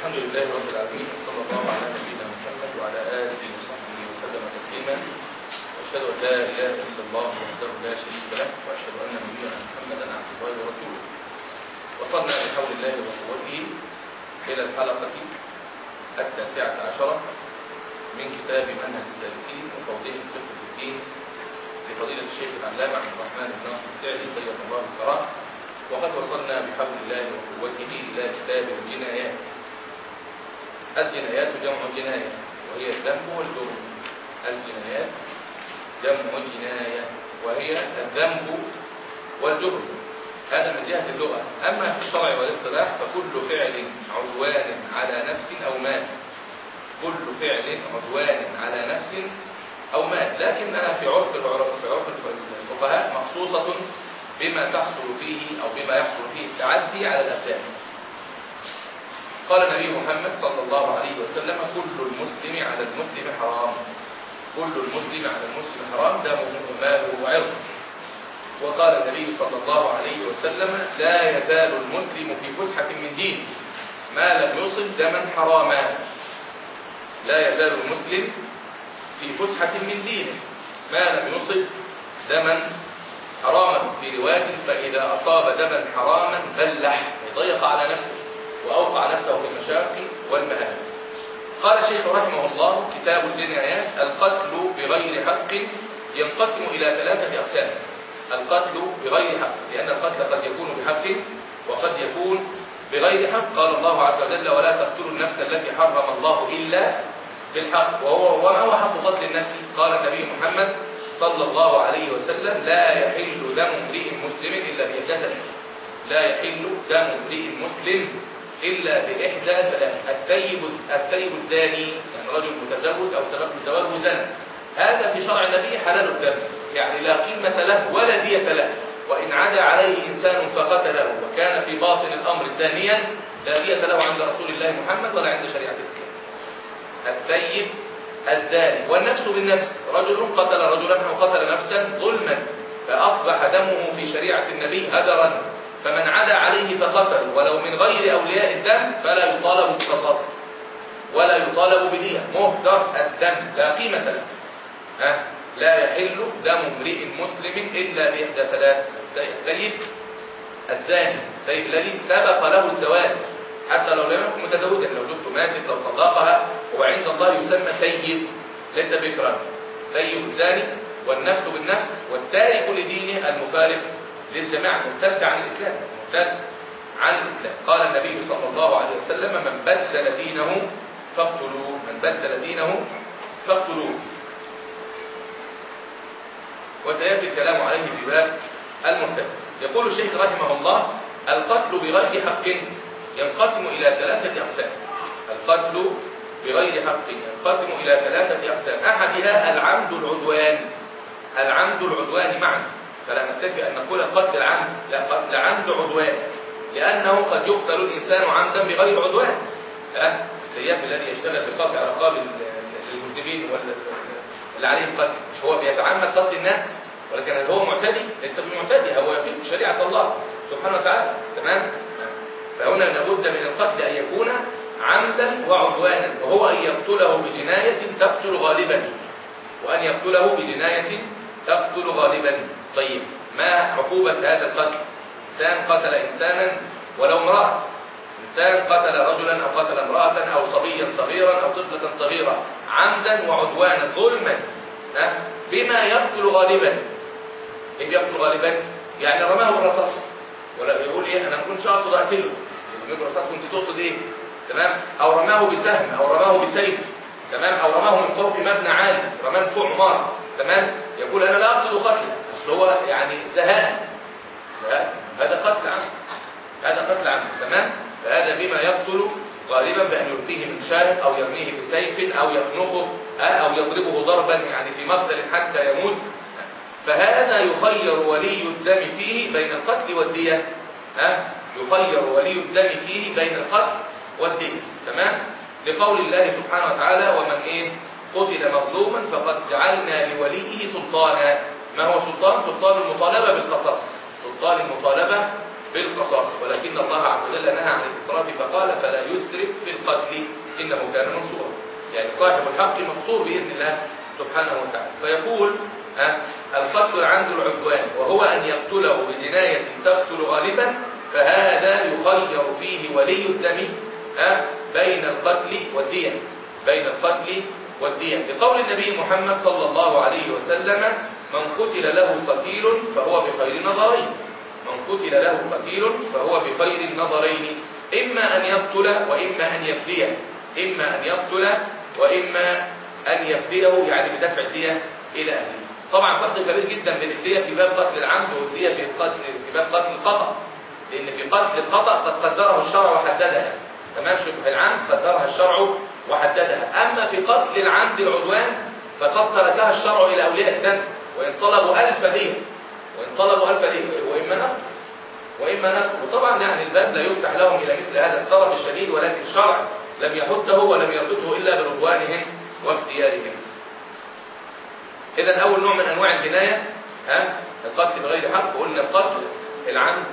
الحمد لله رب العالمين وصلى الله على نبينا محمد وعلى آله وصحبه وسلم تسليما. واشهد أن لا إله إلا الله وحده لا شريك له وأشهد أن نبينا محمدا عبد الله ورسوله. وصلنا بحول الله وقوته إلى الحلقة التاسعة عشرة من كتاب منهج السالكين وتوضيح الفقه في الدين لفضيلة الشيخ العلامة عبد الرحمن بن ناصر السعدي طيب الله الكرام وقد وصلنا بحول الله وقوته إلى كتاب الجنايات. الجنايات جمع جناية وهي الذنب والجرم الجنايات جمع جناية وهي الذنب والجرم هذا من جهة اللغة. أما في الشرع والاصطلاح فكل فعل عدوان على نفس أو مال. كل فعل عدوان على نفس أو مال. لكنها في عرف في عرف الفقهاء مخصوصة بما تحصل فيه أو بما يحصل فيه التعدي على الأبدان. قال النبي محمد صلى الله عليه وسلم كل المسلم على المسلم حرام. كل المسلم على المسلم حرام دمه وماله وعرضه وقال النبي صلى الله عليه وسلم لا يزال المسلم في فسحة من دينه ما لم يصب دما حراما. لا يزال المسلم في فسحة من دينه ما لم يصب دما حراما. في رواية فإذا أصاب دما حراما بلح يضيق على نفسه. وأوقع نفسه في المشاق والمهام. قال الشيخ رحمه الله كتاب الجنايات القتل بغير حق ينقسم إلى ثلاثة أقسام. القتل بغير حق لأن القتل قد يكون بحق وقد يكون بغير حق. قال الله عز وجل ولا تقتلوا النفس التي حرم الله إلا بالحق. وهو وما هو حق قتل النفس؟ قال النبي محمد صلى الله عليه وسلم لا يحل دم امرئ مسلم إلا بإحدى لا يحل دم امرئ مسلم إلا بإحدى ثلاث الثيب الثيب الزاني يعني رجل متزوج أو سبب زواجه زنا هذا في شرع النبي حلال الدم. يعني لا قيمة له ولا دية له. وإن عدا عليه إنسان فقتله. وكان في باطن الأمر زانيا لا دية له عند رسول الله محمد ولا عند شريعة الإسلام. الثيب الزاني. والنفس بالنفس. رجل قتل رجلا أو قتل نفسا ظلما فأصبح دمه في شريعة النبي هدرا. فمن عدا عليه فقتل ولو من غير أولياء الدم فلا يطالب بالقصاص ولا يطالب بدية مهدر الدم لا قيمة له. ها؟ لا يحل دم امرئ مسلم إلا بإحدى ثلاث السيد الزاني السيد الذي سبق له الزواج. حتى لو لم يكن متزوجا لو زوجته ماتت لو طلقها هو عند الله يسمى سيد ليس بكرا. سيد الزاني والنفس بالنفس والتارك لدينه المفارق. للجماعة مرتد عن الإسلام مرتد عن الإسلام. قال النبي صلى الله عليه وسلم من بدل دينه فاقتلوه من بدل دينه فاقتلوه. وسيأتي الكلام عليه في باب المرتد يقول الشيخ رحمه الله القتل بغير حق ينقسم إلى ثلاثة أقسام. القتل بغير حق ينقسم إلى ثلاثة أقسام. أحدها العمد العدوان العمد العدوان معا. فلا نكتفي أن نقول القتل العمد لا قتل عمد عدوان لأنه قد يقتل الإنسان عمدا بغير عدوان. أه؟ السياف الذي يشتغل بقطع رقاب المسلمين اللي عليهم قتل. مش هو بيتعمد قتل الناس ولكن هل هو معتدي؟ ليس بمعتدي هو يقيم شريعة الله سبحانه وتعالى. تمام؟ فهنا لابد من القتل أن يكون عمدا وعدوانا وهو أن يقتله بجناية تقتل غالبا وأن يقتله بجناية تقتل غالبا. طيب ما عقوبة هذا القتل؟ إنسان قتل إنسانا ولو امرأة. إنسان قتل رجلا أو قتل امرأة أو صبيا صغيرا أو طفلة صغيرة عمدا وعدوانا ظلما. بما يقتل غالبا. إيه بيقتل غالبا؟ يعني رماه بالرصاص. ولا يقول إيه أنا ما كنتش اقصد اقتله يرميه بالرصاص كنت تقصد إيه؟ تمام؟ أو رماه بسهم أو رماه بسيف. تمام؟ أو رماه من فوق مبنى عالي رماه فوق عماره تمام؟ يقول أنا لا أقصد قتله. اصل هو يعني زهاء هذا قتل عمد هذا قتل عمد تمام؟ فهذا بما يقتل غالبا بأن يلقيه من شارب أو يرميه بسيف أو يخنقه أو يضربه ضربا يعني في مقتل حتى يموت. فهذا يخير ولي الدم فيه بين القتل والدية. ها؟ يخير ولي الدم فيه بين القتل والدية. تمام؟ لقول الله سبحانه وتعالى ومن إيه قتل مظلوما فقد جعلنا لوليه سلطانا. ما هو سلطان؟ سلطان المطالبة بالقصاص. سلطان المطالبة بالقصاص. ولكن الله عز وجل نهى عن الإسراف فقال فلا يسرف في القتل. إنه كان منصورا. يعني صاحب الحق منصور بإذن الله سبحانه وتعالى. فيقول أه القتل عنده العدوان وهو أن يقتله بجناية تقتل غالبا فهذا يخير فيه ولي الدم بين القتل والدية. بين القتل والدية. لقول النبي محمد صلى الله عليه وسلم من قتل له قتيل فهو بخير نظرين من قتل له قتيل فهو بخير النظرين. إما أن يقتل وإما أن يفديه. إما أن يقتل وإما أن يفديه يعني بدفع الدية إلى أهله. طبعا فرق كبير جدا بين الدية في باب قتل العمد والدية في قتل في باب قتل الخطأ. لأن في قتل الخطأ قد قدره الشرع وحددها. تمام؟ شبه العمد قدرها الشرع وحددها. أما في قتل العمد العدوان فقد تركها الشرع إلى أولياء الدم وإن طلبوا ألف دية وإن طلبوا ألف دية وإما نقل وإما نقل وطبعا يعني الباب لا يفتح لهم إلى مثل هذا السبب الشديد ولكن الشرع لم يحده ولم يربطه إلا برضوانهم واختيارهم. إذا أول نوع من أنواع الجناية ها القتل بغير حق. قلنا القتل العمد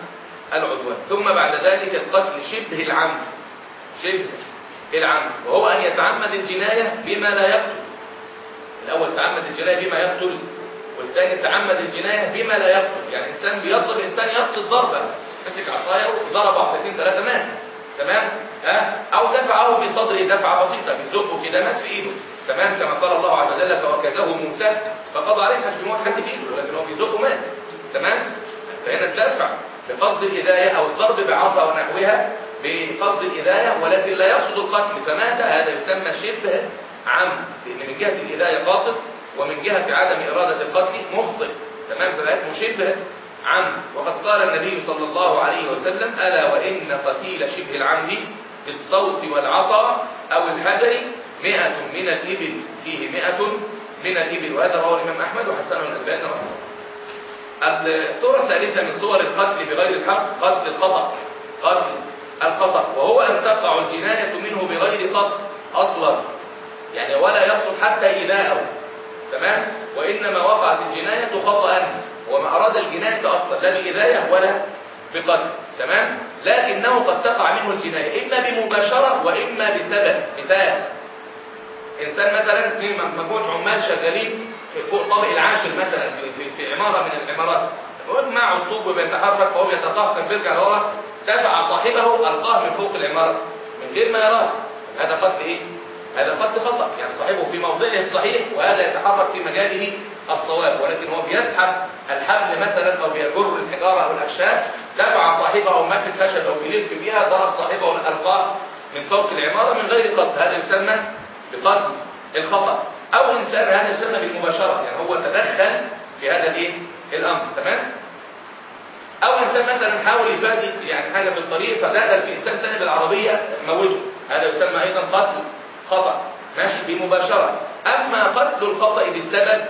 العدوان. ثم بعد ذلك القتل شبه العمد. شبه العمد. وهو أن يتعمد الجناية بما لا يقتل. الأول تعمد الجناية بما يقتل. والثاني تعمد الجناية بما لا يقتل يعني إنسان بيضرب إنسان يقصد ضربة. مسك عصاية وضرب عصايتين ثلاثة مات. تمام؟ ها؟ أو دفعه في صدره دفعة بسيطة بيزقه كده مات في إيده. تمام؟ كما قال الله عز وجل فوكزه موسى فقضى عليه مش بموت حد في إيده لكن هو بيزقه مات تمام؟ فهنا الدفع بقصد الإذاية أو الضرب بعصا ونحوها بقصد الإذاية ولكن لا يقصد القتل. فمات هذا يسمى شبه عمد لأن من جهة الإذاية قاصد ومن جهة عدم إرادة القتل مخطئ. تمام؟ فبقى اسمه شبه عمد وقد قال النبي صلى الله عليه وسلم ألا وإن قتيل شبه العمد بالصوت والعصا أو الحجر مئة من الإبل. فيه مئة من الإبل. وهذا رواه الإمام أحمد وحسنه الألباني رحمه الله. الصورة الثالثة من صور القتل بغير الحق قتل الخطأ. قتل الخطأ. وهو أن تقع الجناية منه بغير قصد أصلا. يعني ولا يقصد حتى إيذاءه. تمام؟ وإنما وقعت الجناية خطأ. وما أراد الجناية أصلا لا بإذاية ولا بقتل. تمام؟ لكنه قد تقع منه الجناية إما بمباشرة وإما بسبب. مثال إنسان مثلا في مجموعة عمال شغالين فوق طابق العاشر مثلا في, في, عمارة من العمارات. معه الطوب وبيتحرك وهو بيتقهقر بيرجع لورا دفع صاحبه ألقاه من فوق العمارة من غير ما يراه. هذا قتل إيه؟ هذا قتل خطأ يعني صاحبه في موضعه الصحيح وهذا يتحرك في مجاله الصواب. ولكن هو بيسحب الحبل مثلا أو بيجر الحجارة أو الأخشاب دفع صاحبه أو ماسك خشبة وبيلف بها ضرب صاحبه ألقاه من فوق العمارة من غير قتل هذا يسمى بقتل الخطأ. أو إنسان هذا يسمى بالمباشرة يعني هو تدخل في هذا الإيه؟ الأمر. تمام؟ أو إنسان مثلا حاول يفادي يعني حاجة في الطريق فدخل في إنسان ثاني بالعربية موته. هذا يسمى أيضا قتل. خطأ. ماشي؟ بمباشرة. أما قتل الخطأ بالسبب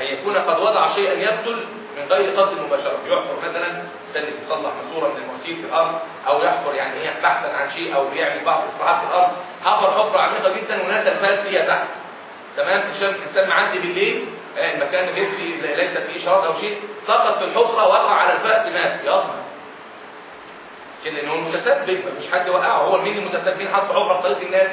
أن يكون قد وضع شيئا يقتل من غير قتل مباشرة. يحفر مثلا سلك يصلح ماسوره من المواسير في الأرض أو يحفر يعني هي بحثا عن شيء أو بيعمل بعض الإصلاحات في الأرض. حفر حفرة عميقة جدا ونزل فارس فيها تحت. تمام؟ عشان الإنسان معدي بالليل المكان غير فيه ليس فيه إشارات أو شيء. سقط في الحفرة وقع على الفأس مات. يضمن كده إنه المتسبب مفيش حد وقعه. هو مين المتسبب مين حط حفرة في طريق الناس.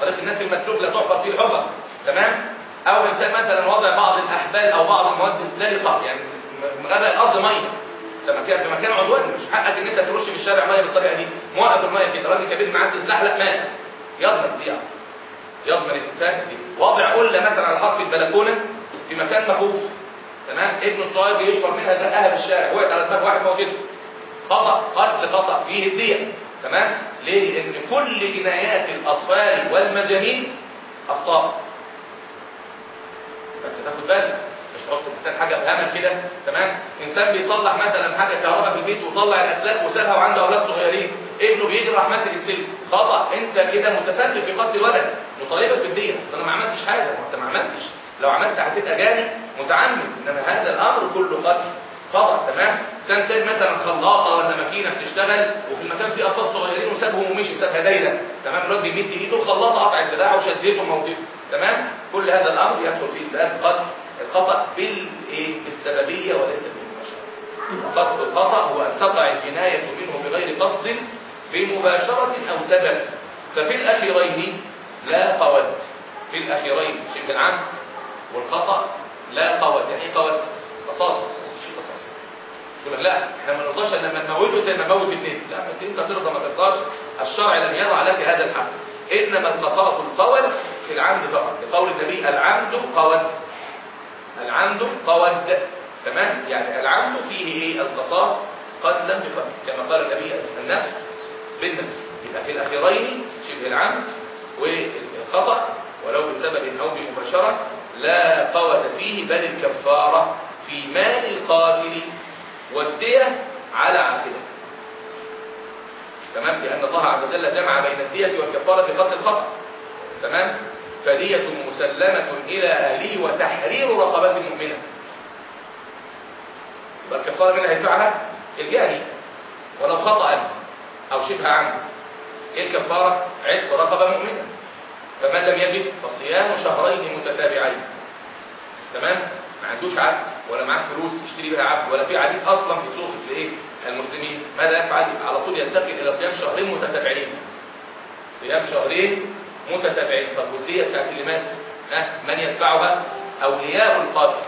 طريق الناس المسلوك لا تحفر فيه الحفر تمام؟ أو إنسان مثلا وضع بعض الأحبال أو بعض المواد الزلقه يعني مغرق الأرض مية. في مكان في مكان عدوان مش حقك إن أنت ترش في الشارع مية بالطريقة دي. موقف المية كده راجل كبير معدي سلاح لا مات يضمن دي يضمن الإنسان دي. وضع قلة مثلا على حرف البلكونة في مكان مخوف تمام؟ ابنه الصغير بيشفر منها زقها في الشارع وقعت على دماغ واحد موجود خطأ قتل خطأ فيه الديه تمام؟ ليه؟ لأن كل جنايات الأطفال والمجانين أخطاء. تاخد بالك مش تحط الإنسان حاجة بهمل كده تمام؟ إنسان بيصلح مثلا حاجة كهرباء في البيت وطلع الاسلاك وسابها وعنده أولاد صغيرين ابنه بيجري راح ماسك السلك خطأ. أنت كده متسبب في قتل ولد مطالبك بالديه أنا ما عملتش حاجة. ما أنت ما عملتش. لو عملت هتبقى جاني متعمد. إنما هذا الأمر كله قتل. خطا تمام؟ انسان ساب مثلا خلاطه ولا ماكينة بتشتغل وفي المكان فيه أطفال صغيرين وسابهم ومشي سابها دايره تمام؟ الواد بيمد إيده الخلاطه قطعت دراعه وشدته وموتته تمام؟ كل هذا الأمر يدخل فيه باب قتل الخطأ بالإيه؟ بالسببية وليس بالمباشرة. قتل الخطأ هو أن تقع الجناية منه بغير قصد بمباشرة أو سبب. ففي الأخيرين لا قود في الأخيرين شبه العمد والخطأ لا قود يعني؟ قصاص شيء قصاص شو لا إحنا ما نرضاش إن لما نموته زي ما نموت اثنين لا انت ترضى ما ترضاش. الشرع لم يضع لك هذا الحق. إنما القصاص القول في العمد فقط. لقول النبي العمد قود العمد قود تمام؟ يعني العمد فيه إيه؟ القصاص قتلا بقتل كما قال النبي النفس بالنفس. يبقى في الأخيرين شبه العمد والخطأ ولو بسبب أو بمباشرة لا قود فيه بل الكفارة في مال القاتل والدية على عاقبته تمام؟ لأن الله عز وجل جمع بين الدية والكفارة في قتل الخطأ. تمام؟ فدية مسلمة إلى أهله وتحرير رقبة مؤمنة يبقى الكفارة من هيدفعها إلجأني. ولو خطأ أو شبه عمد إيه الكفارة؟ عتق رقبة مؤمنة. فمن لم يجد فصيام شهرين متتابعين. تمام؟ ما عندوش عبد ولا معاه فلوس يشتري بها عبد ولا في عبيد أصلا في سوق الايه المسلمين. ماذا يفعل؟ على طول ينتقل إلى صيام شهرين متتابعين. صيام شهرين متتابعين. طب والديه بتاعت اللي مات ها؟ من يدفعها؟ أولياء القاتل.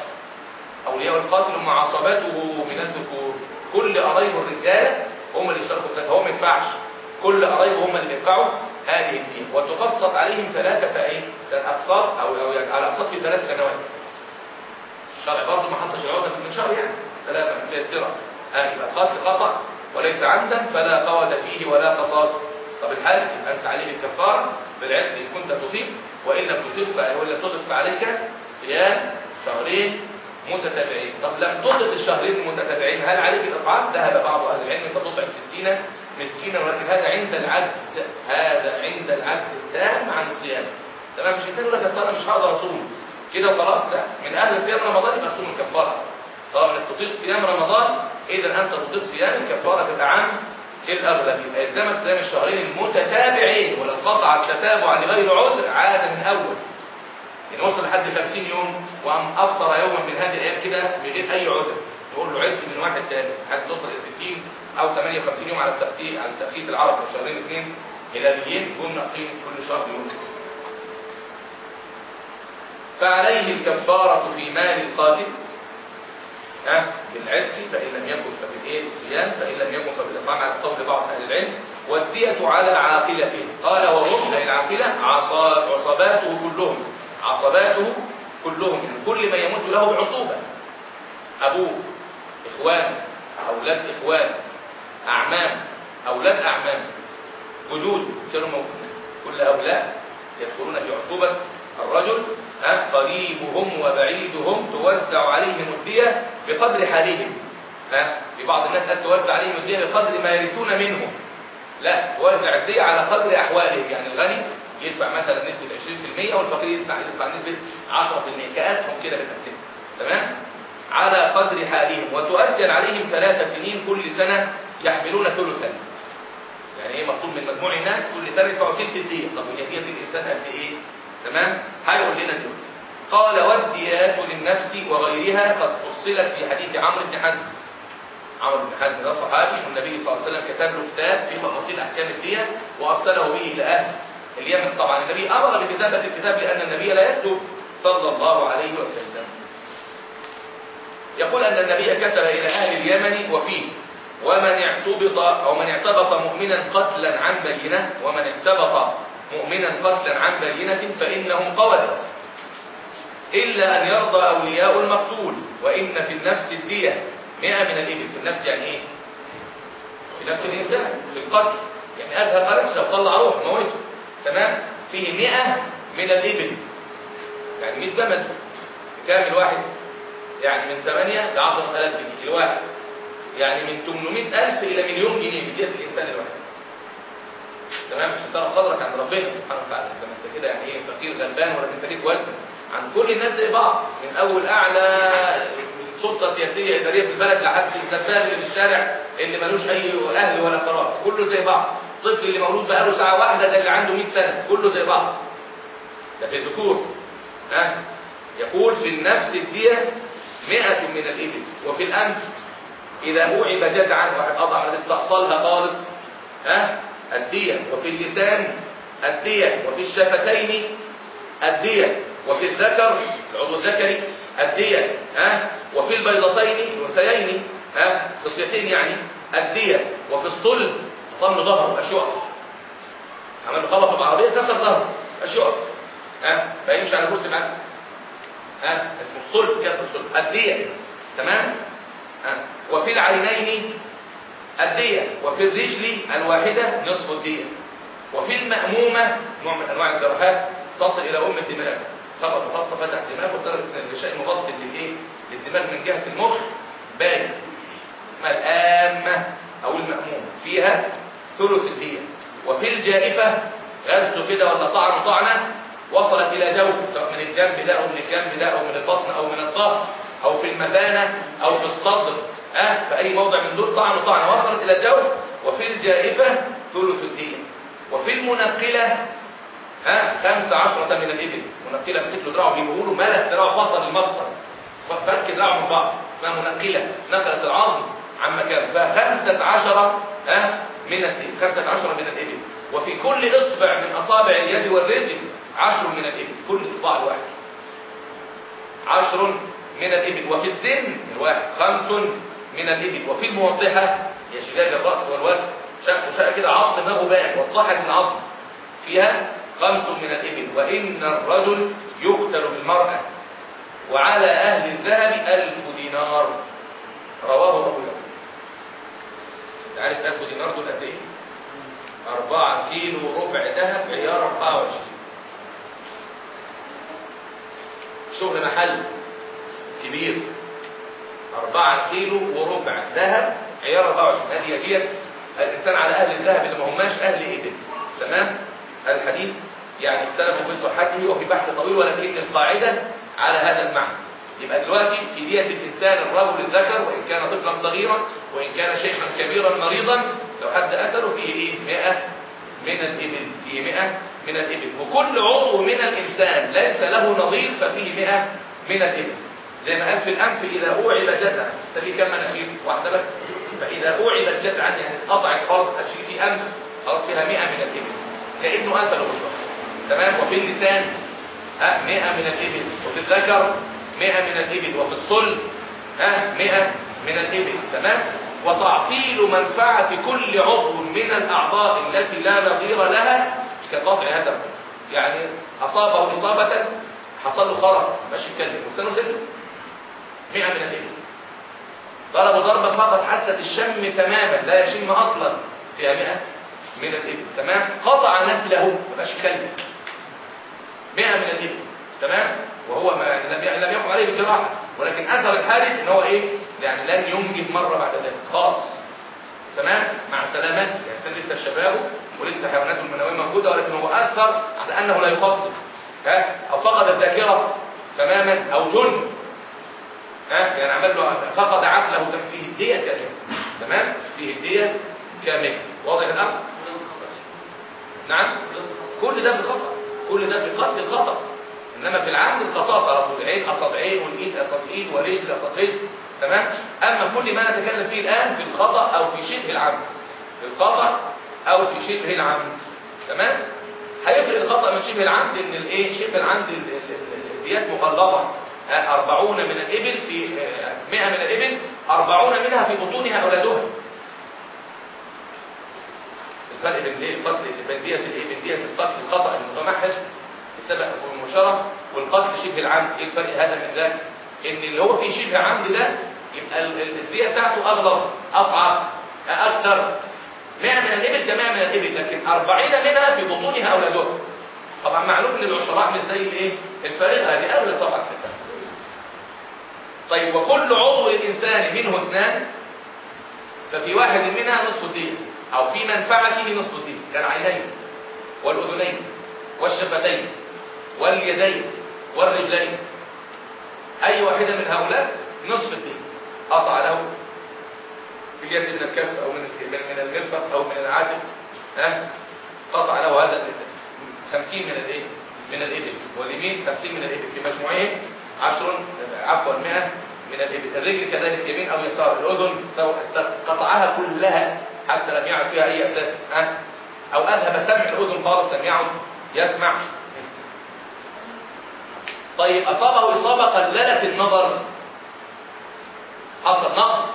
أولياء القاتل هم عصباته من الذكور. كل قرايبه الرجاله هم اللي يشتركوا في هو ما يدفعش. كل قرايبه هم اللي بيدفعوا هذه الدين. وتقسط عليهم ثلاثة إيه أقساط أو أو على أقساط في ثلاث سنوات. الشرع برضه ما حطش العقده في المنشار يعني. سلامه متيسره آه يبقى قتل خطأ. وليس عمدا فلا قود فيه ولا قصاص. طب يبقى انت عليه بالكفاره بالعتق إن كنت تطيق وإن لم تطيق ولا تطيق فعليك صيام شهرين متتابعين. طب لم تطق الشهرين المتتابعين هل عليك الاطعام ذهب بعض أهل العلم فتطعم 60 مسكينا ولكن هذا عند العجز هذا عند العجز التام عن الصيام. تمام مش انسان يقول لك اصل أنا مش هقدر أصوم. كده خلاص لا من أهل صيام رمضان يبقى صوم الكفارة. طالما إنك تطيق صيام رمضان اذا أنت تطيق صيام الكفارة تبقى عن الأغلب. يبقى يلزمك صيام الشهرين المتتابعين ولو قطع التتابع لغير عذر عاد من أول. يعني وصل لحد 50 يوم وقام أفطر يوما من هذه الأيام كده بغير أي عذر. نقول له عد من واحد تاني لحد توصل إلى 60 أو 58 يوم على التخطيط على التخطيط العربي شهرين اثنين هلاليين جم ناقصين كل شهر يوم. فعليه الكفارة في مال القاتل ها بالعتق فإن لم يكن فبالإيه؟ بالصيام فإن لم يكن فبالإطعام على قول بعض أهل العلم. والدية على عاقلته. قال وهم أي العاقلة؟ عصباته كلهم. عصباته كلهم. يعني كل ما يموت له بعصوبة أبوه إخوان أولاد إخوان أعمام أولاد أعمام جدود كانوا موجودين. كل هؤلاء يدخلون في عصوبة. الرجل قريبهم وبعيدهم توزع عليهم الدية بقدر حالهم. ها في بعض الناس قد توزع عليهم الدية بقدر ما يرثون منه لا توزع الدية على قدر أحوالهم. يعني الغني يدفع مثلا نسبة 20% والفقير يدفع يدفع نسبة 10% كأسهم كده بنقسمها تمام؟ على قدر حالهم. وتؤجل عليهم ثلاث سنين كل سنة يحملون ثلثا. يعني إيه مطلوب من مجموع الناس؟ كل سنة يدفعوا ثلث الدية. طب وهي دية الإنسان قد إيه؟ تمام؟ هيقول لنا دلوقتي قال والديات للنفس وغيرها قد فصلت في حديث عمرو بن حزم. عمرو بن حزم ده صحابي والنبي صلى الله عليه وسلم كتب له كتاب في تفاصيل احكام الدية وأرسله به إلى أهل اليمن طبعا النبي أمر بكتابة الكتاب لأن النبي لا يكتب صلى الله عليه وسلم. يقول أن النبي كتب إلى أهل اليمن وفيه ومن اعتبط أو من اعتبط مؤمنا قتلا عن بينه ومن اعتبط مؤمنا قتلا عن بينة فإنهم قودت إلا أن يرضى أولياء المقتول وإن في النفس الدية. مئة من الإبل في النفس يعني إيه؟ في نفس الإنسان في القتل. يعني أذهب نفسه وطلع روح موته. تمام؟ فيه مئة من الإبل. يعني 100 جمل كام الواحد؟ يعني من 8 ل 10000 جنيه. الواحد. يعني من 800000 إلى مليون جنيه. بدية الإنسان الواحد. تمام؟ عشان تعرف قدرك عند ربنا سبحانه وتعالى. لما انت كده يعني إيه فقير غلبان ولا انت ليك وزن عند كل الناس زي بعض. من أول أعلى سلطة سياسية إدارية في البلد لحد الزبال اللي في الشارع اللي ملوش أي أهل ولا قرار. كله زي بعض. الطفل اللي مولود بقاله ساعة واحدة زي اللي عنده 100 سنة. كله زي بعض. ده في الذكور. ها؟ يقول في النفس الدية 100 من الإبل. وفي الأنف إذا أوعب جدعا واحد قطع استأصلها خالص. ها؟ الدية وفي اللسان الدية وفي الشفتين الدية وفي الذكر العضو الذكري الدية ها وفي البيضتين الأنثيين ها خصيتين يعني الدية وفي الصلب طم ظهره الشقق عمل خبطه بعربية كسر ظهره الشقق ها فيمشي على كرسي معاه ها اسمه الصلب كسر الصلب. الدية تمام؟ ها وفي العينين الدية وفي الرجل الواحدة نصف الدية. وفي المأمومة نوع من أنواع الجراحات تصل إلى أم الدماغ. خبط وخط فتح دماغ لدرجة إن الغشاء مغطي للإيه؟ للدماغ من جهة المخ. باين. اسمها الآمة أو المأمومة فيها ثلث الدية. وفي الجائفة غزه كده ولا طعن طعنة وصلت إلى جوف سواء من الجنب ده أو من الجنب ده أو من البطن أو من الظهر أو في المثانة أو في الصدر. أه في أي موضع من دول طعن طعنة وصلت إلى الجوف. وفي الجائفة ثلث الدية وفي المنقلة ها خمسة عشرة من الإبل. منقلة مسك له دراعه بيقولوا له ملخ دراعه فصل المفصل. فك دراعه من بعض. اسمها منقلة. نقلت العظم عن مكانه فخمسة عشرة ها من الإبل خمسة عشرة من الإبل. وفي كل إصبع من أصابع اليد والرجل عشر من الإبل. كل إصبع الواحد عشر من الإبل. وفي السن الواحد. خمس من الإبل. وفي الموضحة هي شجاج الرأس والوجه شق شق كده عظم باين وضحت العظم. فيها خمس من الإبل. وإن الرجل يقتل بالمرأة. وعلى أهل الذهب ألف دينار. رواه أبو داود. أنت عارف ألف دينار دول قد إيه؟ أربعة كيلو ربع ذهب عيار 24 شغل محل كبير. أربعة كيلو وربع ذهب عيار 24 هذه ديت الإنسان على أهل الذهب اللي ما هماش أهل إبل تمام؟ الحديث يعني اختلفوا في صحته وفي بحث طويل ولكن القاعدة على هذا المعنى. يبقى دلوقتي في دية الإنسان الرجل الذكر وإن كان طفلا صغيرا وإن كان شيخا كبيرا مريضا لو حد قتله فيه إيه؟ 100 من الإبل. فيه 100 من الإبل. وكل عضو من الإنسان ليس له نظير ففيه 100 من الإبل. زي ما قال في الأنف إذا أوعب جدعا. سبيه كم مناخير واحدة بس. فإذا أوعبت جدعا يعني قطعت خالص أشيل في أنف خلاص فيها 100 من الإبل. كأنه قتله بالضبط تمام؟ وفي اللسان 100 من الإبل. وفي الذكر 100 من الإبل. وفي الصلب 100 من الإبل. تمام؟ وتعطيل منفعة كل عضو من الأعضاء التي لا نظير لها كقطع هذا يعني أصابه إصابة حصل له خرس ماشي يتكلم. لسانه سلم 100 من الإبل ضربوا ضربة فقط حاسة الشم تماما لا يشم أصلا. فيها 100 من الإبل. تمام؟ قطع نسله ما بقاش يتكلم 100 من الإبل. تمام؟ وهو ما لم لم يقم عليه بالجراحة. ولكن أثر الحادث إن هو إيه؟ يعني لن ينجب مرة بعد ذلك. خالص. تمام؟ مع سلامته. يعني إنسان لسه شبابه ولسه حيواناته المنوية موجودة ولكن هو أثر على أنه لا يفصل ها؟ أو فقد الذاكرة تماما أو جن. ها؟ يعني عمل له فقد عقله كان فيه هدية كاملة. تمام؟ فيه هدية كاملة. واضح الأمر؟ نعم؟ كل ده في خطأ. كل ده في قتل خطأ. إنما في العمد القصاص على طول. عين عين والإيد اصاب إيد ورجل اصاب رجل. تمام؟ أما كل ما نتكلم فيه الآن في الخطأ أو في شبه العمد في الخطأ أو في شبه العمد تمام؟ هيفرق الخطأ من شبه العمد إن الإيه؟ شبه العمد الديات مغلظة. 40 من الإبل في 100 من الإبل 40 منها في بطونها أولادها. الفرق بين إيه؟ القتل بين دية الإيه؟ بين ديت القتل الخطأ المتمحض السبق والمشارة والقتل شبه العمد. إيه الفرق هذا من ذاك إن اللي هو فيه شبه عمد ده يبقى الدية بتاعته اغلظ أصعب أكثر. 100 من الإبل كمان من الإبل لكن 40 منها في بطونها أولادها. طبعا معلوم إن العشراء مش زي الإيه؟ الفريق هذه أولى طبعا الحساب طيب وكل عضو للانسان منه اثنان ففي واحد منها نصف الدين أو في منفعته نصف الدين كالعينين والأذنين والشفتين واليدين والرجلين. أي واحدة من هؤلاء نصف الدين. قطع له باليد من الكف أو من من المرفق أو من العاتق ها؟ قطع له هذا خمسين من الإيه؟ من الإبل. واليمين خمسين من الإبل. في مجموعهم عشر عفوا مئة من الإبل. الرجل كذلك يمين أو يسار. الأذن قطعها كلها حتى لم يعد فيها أي أساس ها؟ أو أذهب سمع الأذن خالص لم يعد يسمع. طيب أصابه إصابة قللت النظر. حصل نقص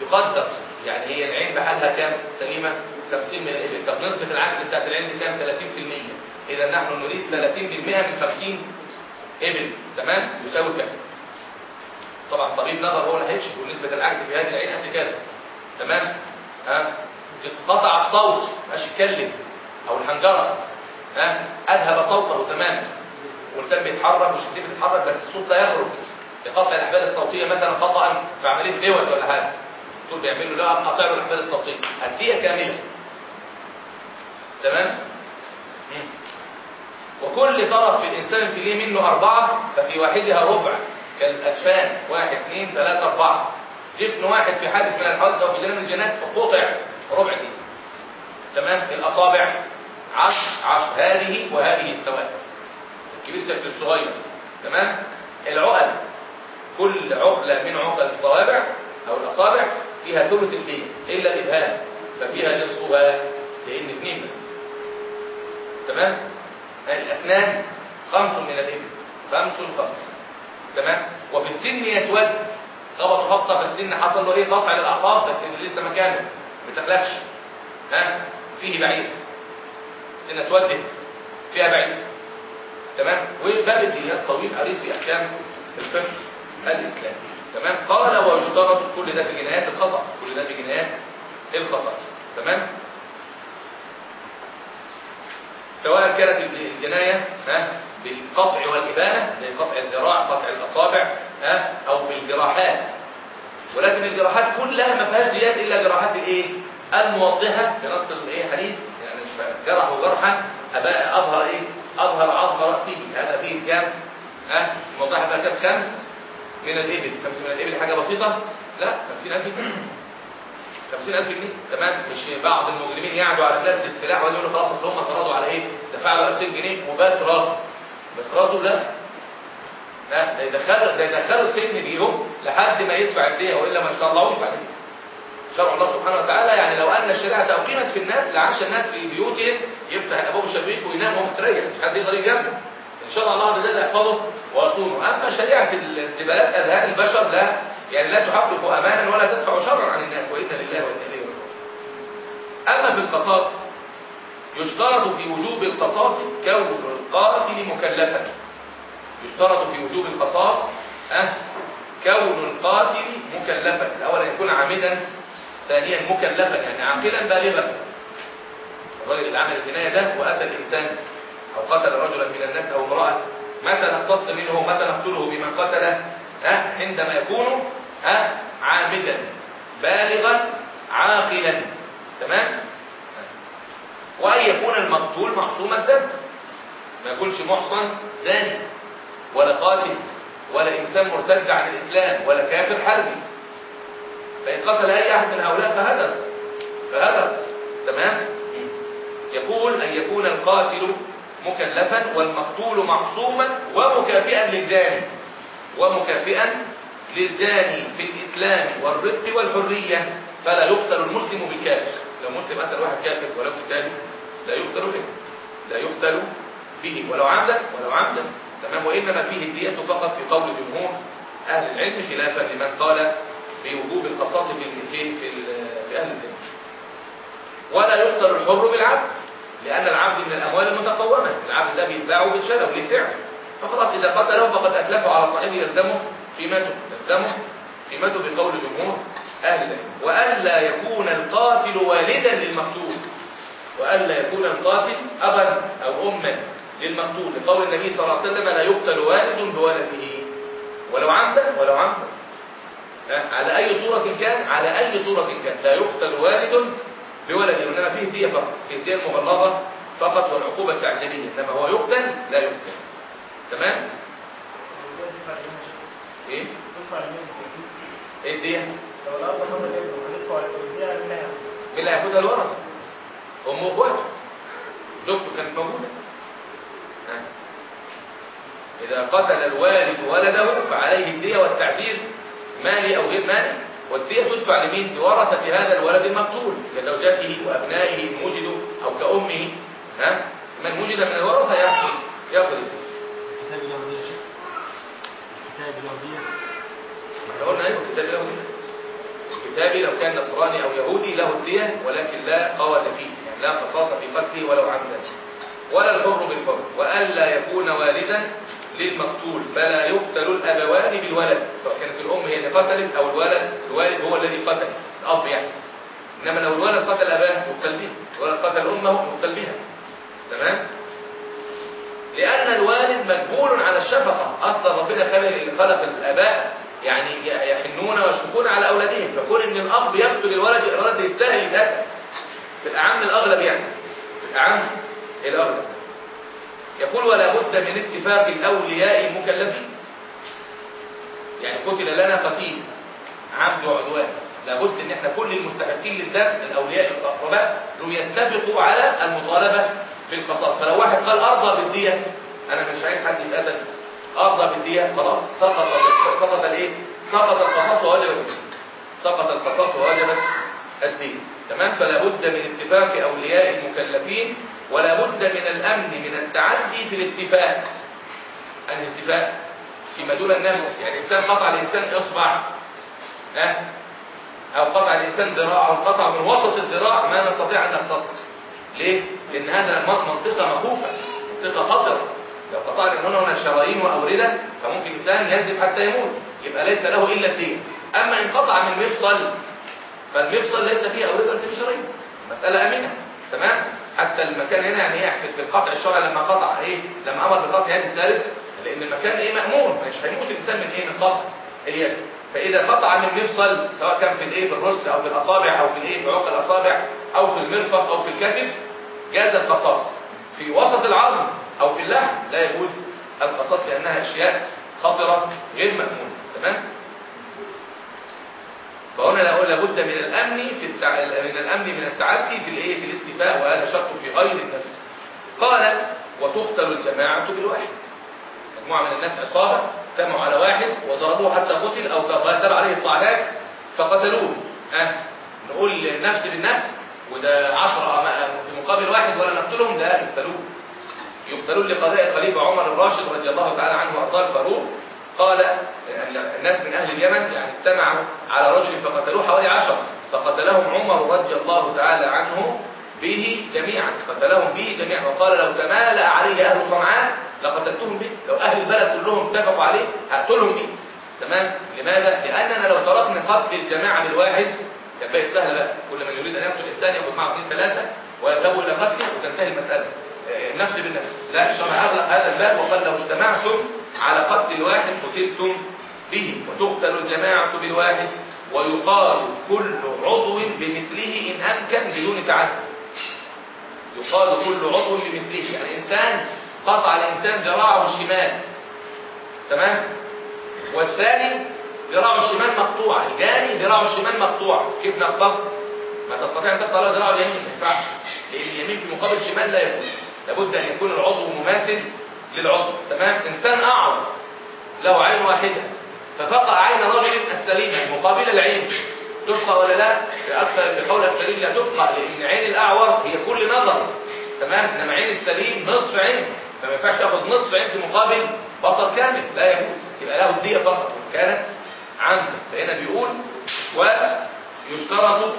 يقدر. يعني هي العين بحالها كام؟ سليمة 50 من الإبل. طب نسبة العجز بتاعت العين دي كام؟ 30% إذا نحن نريد 30% من 50 إبل تمام؟ يساوي كام طبعا طبيب نظر هو اللي هيكشف ونسبة العجز في هذه العين قد كده. تمام؟ ها؟ قطع الصوت مش يتكلم أو الحنجرة. ها؟ أذهب صوته تماما واللسان بيتحرك مش بتتحرك بس الصوت لا يخرج. لقطع الأحبال الصوتية مثلا خطا في عملية لوز ولا حاجة. بيعمل له لا قطع له الأحبال الصوتية. الديه كاملة. تمام؟ وكل طرف في الإنسان في ليه منه أربعة ففي واحدها ربع. كالأجفان واحد اثنين ثلاثة أربعة. جفن واحد في حادث من الحوادث أو في جنان الجنات قطع ربع دي. تمام؟ الأصابع. عشر عشر هذه وهذه سواء الكبير سكت الصغير. تمام؟ العقل. كل عقلة من عقل الصوابع أو الأصابع فيها ثلث الدين إلا الإبهام. ففيها نصفها لأن اثنين بس. تمام؟ الاسنان خمس من الإبل. خمس خمس تمام؟ وفي السن يسود. خبط خبطه في السن حصل له إيه؟ قطع للأعصاب بس لسه مكانه. ما تخلقش. ها؟ فيه بعيد السن اسودت فيها بعيد تمام؟ وباب الديات طويل عريض في أحكام الفقه الإسلامي. تمام؟ قال ويشترط كل ده في جنايات الخطأ. كل ده في جنايات الخطأ. تمام؟ سواء كانت الجناية ها بالقطع والإبانة زي قطع الذراع قطع الأصابع أو بالجراحات ولكن الجراحات كلها ما فيهاش ديات إلا جراحات الإيه؟ الموضحة بنص الإيه حديث يعني جرحوا جرحا أظهر إيه؟ أظهر عظم رأسه هذا فيه كام؟ ها الموضحة بقى كام خمس من الإبل خمس من الإبل حاجة بسيطة؟ لا 50000 جنيه 50000 جنيه. تمام؟ مش بعض المجرمين يعدوا على بلاد السلاح ويقولوا خلاص أصل هم فرضوا على إيه؟ دفعوا 2000 جنيه وبس راسه بس راسه لا. لا ده يدخلوا ده يدخلوا السجن بيهم لحد ما يدفع الدية وإلا ما يطلعوش بعد كده شرع الله سبحانه وتعالى يعني لو أن الشريعة اقيمت في الناس لعاش الناس في بيوتهم يفتح أبواب الشبابيك وينام وهو مستريح مش حد يقدر يجنبه إن شاء الله عز وجل يحفظه ويصونه. أما شريعة الزبالات أذهان البشر لا. يعني لا تحقق امانا ولا تدفع شرا عن الناس وأنا لله إليه راجعون. أما في القصاص يشترط في وجوب القصاص كون القاتل مكلفا. يشترط في وجوب القصاص أه كون القاتل مكلفا. أن يكون عامدا ثانيا مكلفا يعني عاقلا بالغا. الرجل اللي عمل الجناية ده وأتى الإنسان أو قتل رجلا من الناس أو امرأة متى نقتص منه متى نقتله بمن قتله؟ أه عندما يكون أه عامدا بالغا عاقلا. تمام؟ وأن يكون المقتول معصوم الدم. ما يكونش محصن زاني ولا قاتل ولا إنسان مرتد عن الإسلام ولا كافر حربي. فإن قتل أي أحد من هؤلاء فهدر. فهدر. تمام؟ يقول أن يكون القاتل مكلفا والمقتول معصوما ومكافئا للجاني. ومكافئا للجاني في الإسلام والرق والحرية فلا يقتل المسلم بالكافر. لو مسلم قتل واحد كافر ولو قتال لا يقتل به. لا يقتل به. ولو عمدا ولو عمدا. تمام؟ وإنما فيه الدية فقط في قول جمهور أهل العلم خلافا لمن قال بوجوب القصاص في في في, في أهل العلم. ولا يقتل الحر بالعبد لأن العبد من الأموال المتقومة. العبد ده بيتباع وبيتشرى وليه سعر. فخلاص إذا قتله فقد أتلفه على صاحبه يلزمه قيمته يلزمه قيمته بقول جمهور أهل العلم. وألا يكون القاتل والدا للمقتول. وألا يكون القاتل أبا أو أما للمقتول. لقول النبي صلى الله عليه وسلم لا يقتل والد بولده. ولو عمدا ولو عمدا. على أي صورة كان؟ على أي صورة كان. لا يقتل والد بولده. إنما فيه الدية فقط. فيه الدية المغلظة فقط والعقوبة التعزيرية إنما هو يقتل لا يقتل. تمام؟ إيه؟ إيه الدية؟ لو الدية مين اللي هياخدها الورثة؟ أمه وأخواته زوجته كانت موجودة إذا قتل الوالد ولده فعليه الدية والتعزير مالي أو غير مالي والدية تدفع لمين؟ لورثة هذا الولد المقتول كزوجته وأبنائه إن وجدوا أو كأمه ها؟ من وجد من الورثة يأخذ يأخذ. كتاب اليهودية؟ كتاب اليهودية إحنا قلنا أيوه كتابي له دية كتابي لو كان نصراني أو يهودي له الدية ولكن لا قوة فيه يعني لا قصاص في قتله ولو عمدا ولا الحر بالحر والا يكون والدا للمقتول فلا يقتل الأبوان بالولد سواء كانت الأم هي اللي قتلت أو الولد الوالد هو الذي قتل الأب يعني. إنما لو الولد قتل أباه يقتل به الولد قتل أمه يقتل بها. تمام؟ لأن الوالد مجبول على الشفقة. أصلا ربنا خلق خلق الآباء يعني يحنون ويشفقون على أولادهم. فكون إن الأب يقتل الولد الولد يستاهل يتقتل في الأعم الأغلب يعني. في الأعم الأغلب. يقول ولا بد من اتفاق الأولياء المكلفين. يعني قتل لنا قتيل عمد وعدوان. لابد إن إحنا كل المستحقين للدم الأولياء الاقرباء انهم يتفقوا على المطالبة بالقصاص فلو واحد قال أرضى بالدية أنا مش عايز حد يتقتل أرضى بالدية خلاص. سقط سقط الإيه؟ سقط القصاص ووجبت الدية. سقط القصاص ووجبت الدين. تمام؟ فلا بد من اتفاق أولياء المكلفين ولا بد من الأمن من التعدي في الاستيفاء الاستيفاء فيما دون النفس. يعني انسان قطع الإنسان إصبع. ها؟ أو قطع الإنسان ذراع أو قطع من وسط الذراع ما نستطيع أن نقتص ليه؟ لأن هذا منطقة مخوفه منطقة خطره لو قطعنا هنا هنا شرايين وأوردة فممكن إنسان ينزف حتى يموت. يبقى ليس له إلا الدين. أما إن قطع من مفصل فالمفصل ليس فيه أوردة وليس فيه شرايين. مسألة أمنة. تمام؟ حتى المكان هنا يعني إيه؟ في القطع الشرع لما قطع إيه؟ لما أمر بقطع يد الثالث لأن المكان إيه؟ مأمون. مش هيموت الإنسان من إيه؟ من قطع اليد. فإذا قطع من مفصل سواء كان في الإيه؟ في الرسل أو في الأصابع أو في الإيه؟ في عقل الأصابع أو في المرفق أو في الكتف جاز القصاص. في وسط العظم أو في اللحم لا يجوز القصاص لأنها أشياء خطرة غير مأمونة. تمام؟ فهنا لابد من الأمن في التع... من الأمن من التعدي في الإيه؟ في الاستيفاء وهذا شرط في غير النفس. قال وتقتل الجماعة بالواحد. مجموعة من الناس عصابة اجتمعوا على واحد وضربوه حتى قتل أو تغادر عليه الطعنات فقتلوه. ها؟ نقول النفس بالنفس وده عشرة في مقابل واحد ولا نقتلهم؟ ده يقتلوه يقتلون لقضاء الخليفة عمر الراشد رضي الله تعالى عنه وأرضاه الفاروق. قال أن الناس من أهل اليمن يعني اجتمعوا على رجل فقتلوه حوالي عشرة فقتلهم عمر رضي الله تعالى عنه به جميعا قتلهم به جميعا. وقال لو تمالأ عليه أهل صنعاء لقتلتهم به. لو أهل البلد كلهم اتفقوا عليه هقتلهم به. تمام؟ لماذا؟ لأننا لو تركنا قتل الجماعة بالواحد كانت بقت سهلة بقى. كل من يريد أن يقتل إنسان ياخذ معه اثنين ثلاثة ويذهبوا إلى قتله وتنتهي المسألة. النفس بالنفس. لا الشرع أغلق هذا الباب وقال لو اجتمعتم على قتل الواحد قتلتم به. وتقتل الجماعة بالواحد ويقال كل عضو بمثله إن أمكن بدون تعدي يقال كل عضو بمثله. يعني إنسان قطع الإنسان ذراعه الشمال. تمام؟ والثاني ذراعه الشمال مقطوع الجاني ذراعه الشمال مقطوع. كيف نقتص ما تستطيع أن تقطع ذراعه اليمين ما ينفعش. لأن اليمين في مقابل شمال لا يجوز لابد أن يكون العضو مماثل للعضو تمام؟ إنسان أعور له عين واحدة ففقع عين رجل السليمة مقابل العين. تبقى ولا لا؟ في أكثر في قول السليم لا تبقى لأن عين الأعور هي كل نظر تمام؟ إنما عين السليم نصف عين فما ينفعش تاخد نصف عين في مقابل بصر كامل لا يجوز. يبقى له الدية فقط كانت عمدا فهنا بيقول ويشترط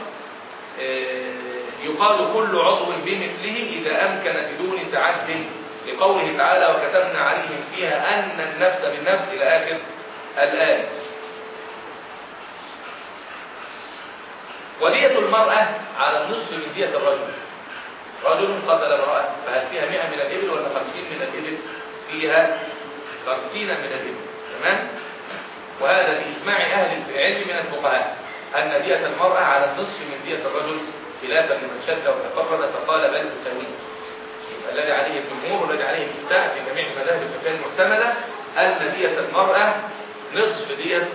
يقال كل عضو بمثله إذا أمكن بدون تعد. لقوله تعالى وكتبنا عليهم فيها أن النفس بالنفس إلى آخر الآية. ودية المرأة على النصف من دية الرجل. رجل قتل امرأة فهل فيها 100 من الإبل ولا 50 من الإبل؟ فيها 50 من الإبل. تمام؟ وهذا بإجماع أهل العلم من الفقهاء أن دية المرأة على النصف من دية الرجل خلافا لمن شد وتفرد فقال بل تساويه الذي عليه الجمهور والذي عليه الافتاء في جميع المذاهب الفقهيه المحتملة أن دية المرأة نصف دية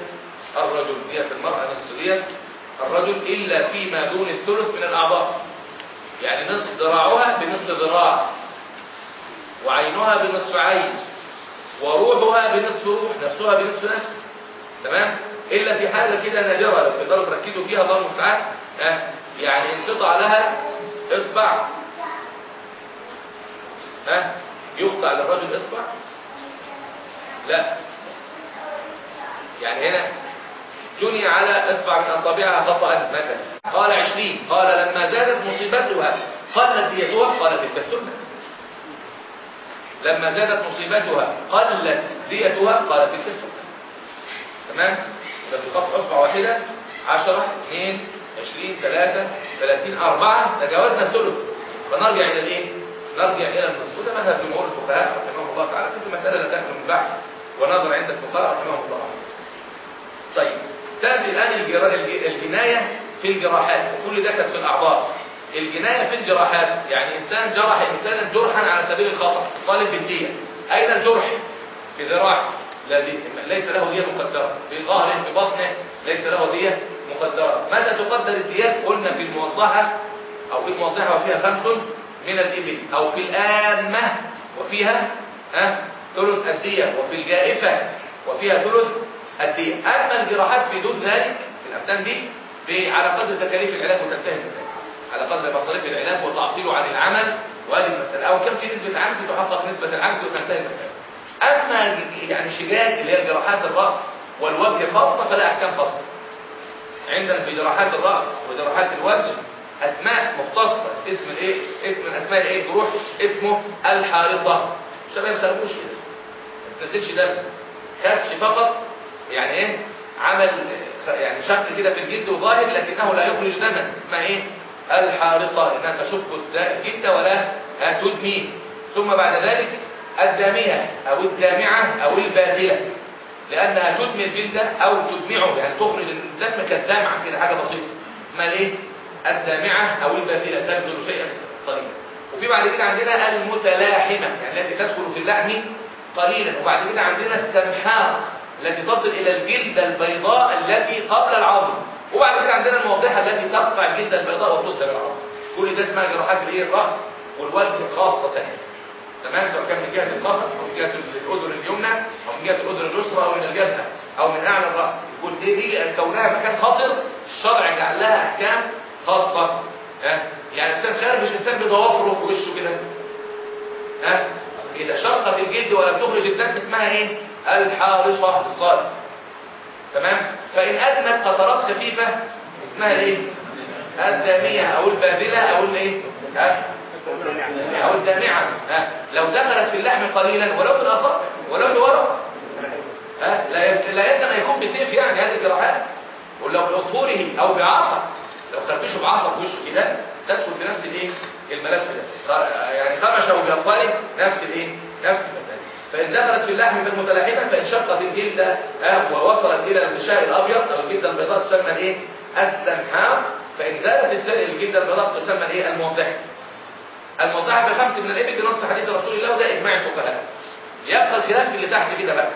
الرجل دية المرأة نصف دية الرجل إلا فيما دون الثلث من الأعضاء. يعني نصف ذراعها بنصف ذراع وعينها بنصف عين وروحها بنصف روح نفسها بنصف نفس. تمام؟ إلا في حالة كده نادره لو تقدروا تركزوا فيها الله المستعان. ها؟ يعني انقطع لها إصبع. ها؟ يقطع للرجل إصبع؟ لا. يعني هنا جني على إصبع من أصابعها خطأ مثلا. قال عشرين. قال لما زادت مصيبتها قلت ديتها قال تلك السنة. لما زادت مصيبتها قلت ديتها قال تلك السنة. تمام؟ يبقى تقطع اصبع واحدة 10 2 20 3 30 4 تجاوزنا الثلث فنرجع إلى الإيه؟ نرجع إلى النصف وده مذهب جمهور الفقهاء رحمهم الله تعالى. كانت المساله لا تخلو من بعد ونظر عند الفقهاء رحمهم الله طيب تأتي الآن الجناية في الجراحات. وكل ده كانت في الأعضاء. الجناية في الجراحات يعني إنسان جرح إنسانا جرحا على سبيل الخطا طالب بالدية. أين الجرح؟ في ذراعه. ليس له دية مقدرة. في ظهره في بطنه ليس له دية مقدرة. ماذا تقدر الديات قلنا في الموضحة أو في الموضحة وفيها خمس من الإبل أو في الآمة وفيها ها ثلث الدية وفي الجائفة وفيها ثلث الدية. أما الجراحات في دون ذلك في الأبدان دي على قدر تكاليف العلاج وتنتهي المسائل على قدر مصاريف العلاج وتعطيله عن العمل وهذه المسألة. أو كم في نسبة عجز تحقق نسبة العجز وتنتهي المسائل أما يعني شجاج اللي هي جراحات الرأس والوجه خاصة فلا أحكام خاصة. عندنا في جراحات الرأس وجراحات الوجه أسماء مختصة. اسم الإيه؟ اسم من أسماء الإيه؟ الجروح. اسمه الحارصه الشباب ما خرجوش كده. ما تنزلش دم. خدش فقط. يعني إيه؟ عمل يعني شق كده في الجلد وظاهر لكنه لا يخرج دما. اسمها إيه؟ الحارصه إنها تشق الجلد ولا تدمي. ثم بعد ذلك الدامية أو الدامعة أو الباذله لأنها تدمي الجلد أو تدمعه يعني تخرج الدم كالدمعة كده حاجة بسيطة. اسمها إيه؟ الدامعة أو الباذله تبذل شيئا قليلا. وفي بعد كده عندنا المتلاحمة يعني التي تدخل في اللحم قليلا. وبعد كده عندنا السمحاق التي تصل إلى الجلد البيضاء التي قبل العظم. وبعد كده عندنا الموضحة التي تقطع الجلد البيضاء وتظهر العظم. كل ده اسمها جراحات الإيه؟ الرأس والوجه خاصة. تمام؟ سواء كان من جهة القفا أو من جهة الأذن اليمنى أو من جهة الأذن اليسرى أو من الجبهة أو من أعلى الرأس. يقول دي؟ دي كونها مكان خطر الشرع جعل لها أحكام خاصة. ها؟ يعني انسان خارج مش إنسان بضوافره في وشه كده. ها؟ إذا شقت الجلد ولم تخرج الدم اسمها إيه؟ الحارصه بالصالح تمام؟ فإن أدمت قطرات خفيفة اسمها الايه الدامية أو الباذله أو الايه الدامعه ها لو دخلت في اللحم قليلا ولو بالاصابع ولو بورقه ها لا لا يلزم ان يكون بسيف يعني هذه الجراحات. ولو بعصفوره أو بعصا لو خربشه بعصا في وشه كده تدخل في نفس الإيه؟ الملف ده. يعني خرشه باقواله نفس الإيه؟ نفس المسألة. فإن دخلت في اللحم بالمتلاحمة فإن شقت الجلد ها ووصلت إلى الغشاء الأبيض أو الجلد البيضاء تسمى الإيه؟ السمحاء فإن زالت السائل الجلد البيضاء تسمى الإيه؟ الموضحه الموضحه بخمس من الابل بنص حديث رسول الله وده إجماع الفقهاء. يبقى الخلاف اللي تحت كده بقى.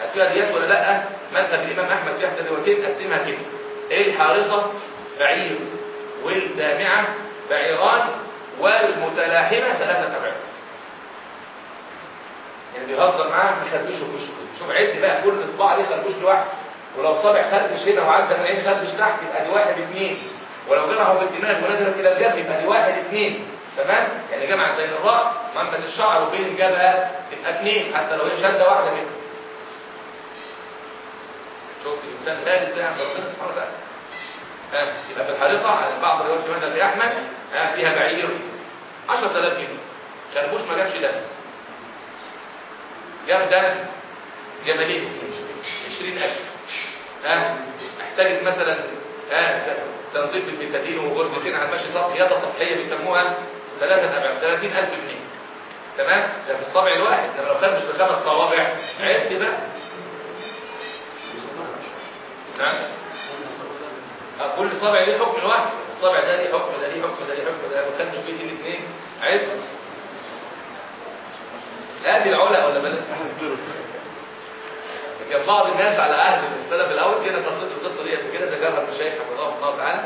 هتفيها ديات ولا لأ؟ مذهب الإمام أحمد في احدى الروايتين قسمها كده. إيه الحارصه بعير. والدامعة؟ بعيران. والمتلاحمة؟ ثلاثة ابعاد يعني بيهزر معاه مخربشه في وشه كده شوف عد بقى كل إصبع ليه خربوش لوحده. ولو صابع خربش هنا وعدى من عين خربش تحت يبقى دي واحد اثنين ولو جرحه في الدماغ ونزلت إلى الجبهه يبقى دي واحد اثنين تمام؟ يعني جمعت بين الرأس منبت الشعر وبين الجبهة تبقى اثنين حتى لو هي شدة واحدة كده شوف الإنسان غالي إزاي عند ربنا سبحانه وتعالى. ها يبقى في الحارصه على بعض الروايات في مذهب أحمد ها فيها بعير. 10000 جنيه. خربوش ما جابش دم. جاب دم. جمالين 20000 ها احتاجت مثلا ها تنظيف بالبتادين وغرزتين على المشي سطح خياطه سطحيه بيسموها ثلاثة أبعاد 30000 جنيه. تمام؟ ده في الصابع الواحد لما لو خربش بخمس صوابع عد بقى. نعم؟ آه، كل صابع ليه حكم لوحده الصابع ده ليه حكم ده ليه حكم ده ليه حكم ده لو خربش بايدين الاثنين عد ادي العلا ولا بلاش كان بعض الناس على عهد السلف الأول كده قصه القصة دي قبل كده ذكرها المشايخ حفظهم الله تعالى.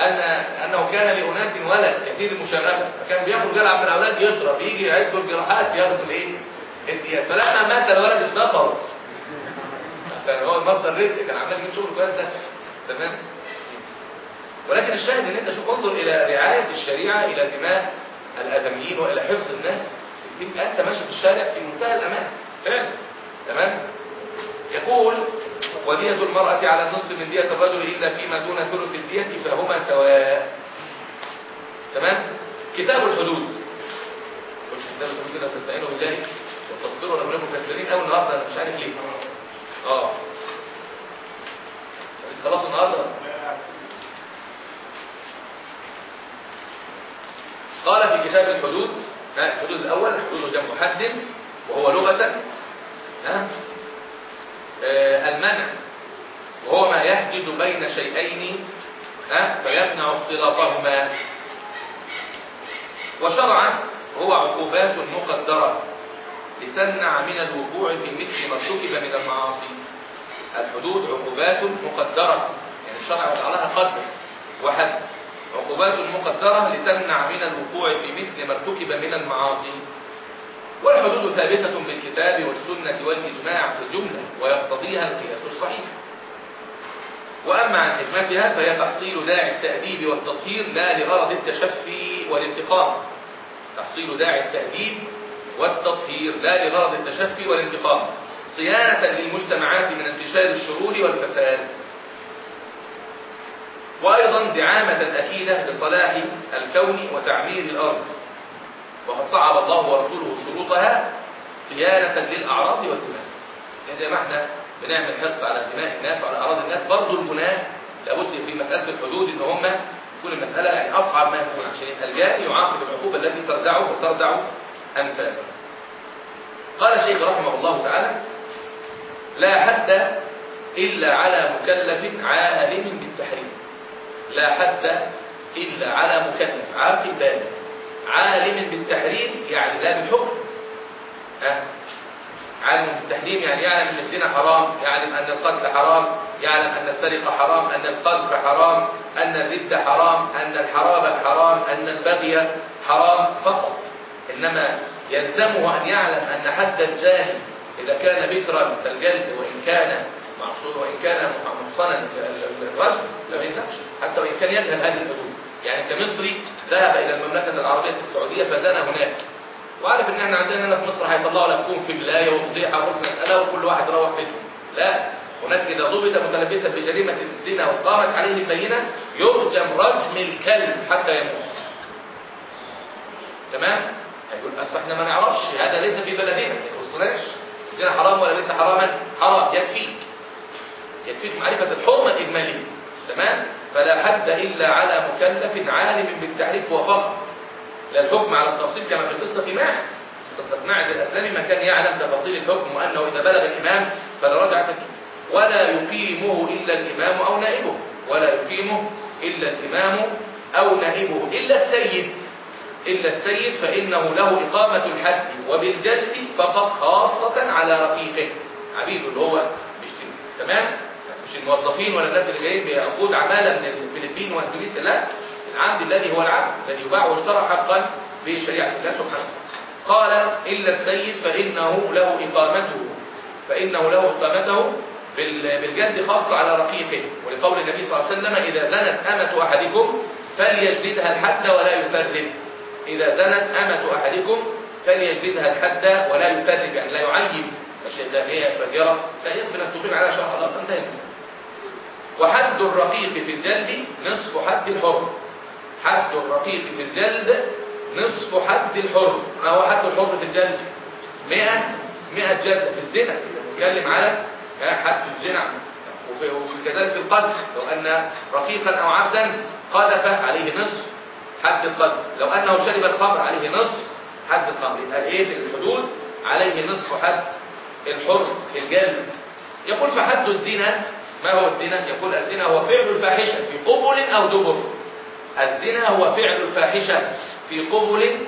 ان أنه كان لأناس ولد كثير المشاغبه فكان بياخد جلعه من الأولاد يضرب يجي يعدوا الجراحات ياخدوا الإيه؟ الديات فلما مات الولد افتقروا كان هو المصدر رزق كان عمال يجيب شغل كويس ده. تمام؟ ولكن الشاهد إن أنت شوف انظر إلى رعاية الشريعة إلى دماء الأدميين وإلى حفظ الناس. يبقى أنت ماشي في الشارع في منتهى الأمان. فعلا. تمام؟ يقول ودية المرأة على النصف من دية الرجل إلا فيما دون ثلث الدية فهما سواء. تمام؟ كتاب الحدود. مش كتاب الحدود كده تستعينوا بالله وتصبروا ولا بنكم كسلانين قوي النهارده أنا مش عارف ليه. آه. خلاص النهارده؟ قال في كتاب الحدود الحدود الأول الحدود جمع حد وهو لغة ها المنع. وهو ما يحدث بين شيئين فيمنع اختلاطهما. وشرعا هو عقوبات مقدرة لتمنع من الوقوع في مثل ما ارتكب من المعاصي. الحدود عقوبات مقدرة يعني الشرع وضع لها قدر وحد. عقوبات مقدرة لتمنع من الوقوع في مثل ما ارتكب من المعاصي. والحدود ثابتة بالكتاب والسنة والإجماع في الجملة ويقتضيها القياس الصحيح. وأما عن حكمتها فهي تحصيل داعي التأديب والتطهير لا لغرض التشفي والانتقام. تحصيل داعي التأديب والتطهير لا لغرض التشفي والانتقام. صيانة للمجتمعات من انتشار الشرور والفساد. وأيضا دعامة أكيدة لصلاح الكون وتعمير الأرض. وقد صعب الله ورسوله شروطها صيانة للأعراض والدماء يعني زي ما إحنا بنعمل حرص على دماء الناس وعلى أعراض الناس برضه البناة لابد في مسألة الحدود إن هم تكون المسألة يعني أصعب ما يكون عشان الجاني يعاقب العقوبة التي تردعه وتردع أمثاله قال الشيخ رحمه الله تعالى لا حد إلا على مكلف عالم بالتحريم. لا حد إلا على مكلف عاقل بالغ عالم بالتحريم يعني لا بالحكم. ها؟ عالم بالتحريم يعني يعلم أن الزنا حرام يعلم أن القتل حرام يعلم أن السرقة حرام أن القذف حرام أن الرد حرام أن الحرابة حرام أن البغي حرام فقط. إنما يلزمه أن يعلم أن حد الزاني إذا كان بكرا فالجلد وإن كان معصوم وإن كان محصنا الرجل لا ما يلزمش. حتى وإن كان يجهل هذه الحدود. يعني كمصري ذهب إلى المملكة العربية السعودية فزنى هناك. وعارف إن إحنا عندنا هنا في مصر هيطلعوا كون في بلايه وفضيحه وفي مساله وكل واحد يروح بيته. لا هناك إذا ضبط متلبسا بجريمة الزنا وقامت عليه البينة يرجم رجم الكلب حتى يموت. تمام؟ هيقول أصل إحنا ما نعرفش هذا ليس في بلدنا. ما يخصناش الزنا حرام ولا ليس حراما؟ حرام يكفيك. يكفيك معرفة الحرمة الاجماليه تمام؟ فلا حد إلا على مكلف عالم بالتعريف وفقط لا الحكم على التفصيل كما في قصة ماعز. قصة ماعز الأسلامي ما كان يعلم تفاصيل الحكم وأنه إذا بلغ الإمام فلا رجعة فيه. ولا يقيمه إلا الإمام أو نائبه. ولا يقيمه إلا الإمام أو نائبه. إلا السيد. إلا السيد فإنه له إقامة الحد. وبالجلد فقط خاصة على رقيقه عبيده اللي هو بيشتري. تمام؟ مش الموظفين ولا الناس اللي جايين بعقود عمالة من الفلبين واندونيسيا لا العبد الذي هو العبد الذي يباع واشترى حقا بشريعة الله. سبحانه قال إلا السيد فإنه له إقامته فإنه له إقامته بال- بالجلد خاصة على رقيقه. ولقول النبي صلى الله عليه وسلم إذا زنت أمة أحدكم فليجلدها الحد ولا يفرد. إذا زنت أمة أحدكم فليجلدها الحد ولا يفرد يعني لا يعيب. أشياء زانية فجرة لا يقبل أن تقيم على شرع الله. المسألة. وحد الرقيق في الجلد نصف حد الحر. حد الرقيق في الجلد نصف حد الحر. ما هو حد الحر في الجلد. 100 100 جلدة في الزنا. نتكلم على ها، حد الزنا. وفي في القذف. لو أن رقيقا أو عبدا قذف عليه نصف حد القذف. لو أنه شرب الخمر عليه نصف حد الخمر. يبقى الإيه؟ في الحدود عليه نصف حد الحر الجلد. يقول فحد الزنا ما هو الزنا؟ يقول الزنا هو فعل الفاحشة في قبل أو دبر. الزنا هو فعل الفاحشة في قبل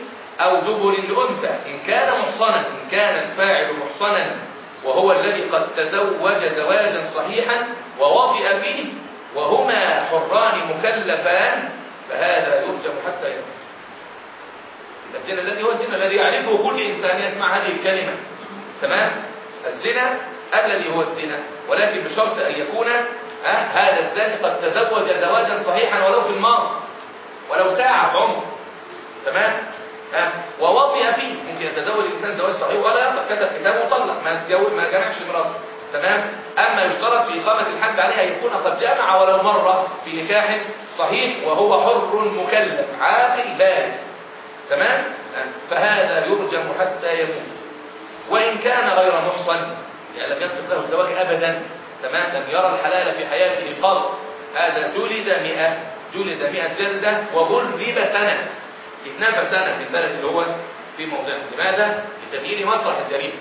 أو دبر لأنثى إن كان محصنا إن كان الفاعل محصنا وهو الذي قد تزوج زواجا صحيحا ووطئ فيه وهما حران مكلفان فهذا يرجم حتى يبقى الزنا الذي هو الزنا الذي يعرفه كل إنسان يسمع هذه الكلمة. تمام؟ الزنا الذي هو الزنا ولكن بشرط أن يكون هذا الزاني قد تزوج زواجا صحيحا ولو في الماضي ولو ساعة في عمره تمام؟ ووطئ فيه. ممكن يتزوج الإنسان زواج صحيح ولا كتب كتابه وطلق ما ما جمعش مراته تمام؟ أما يشترط في إقامة الحد عليها يكون قد جمع ولو مرة في نكاح صحيح وهو حر مكلف عاقل بالغ تمام؟ فهذا يرجم حتى يموت. وإن كان غير محصن يعني لم يسبق له الزواج ابدا. تمام؟ لم يرى الحلال في حياته قط. هذا جلد 100 جلد 100 جلدة وغلب سنة. اتنفى سنة من البلد اللي هو في موضعه لماذا؟ لتغيير مسرح الجريمة.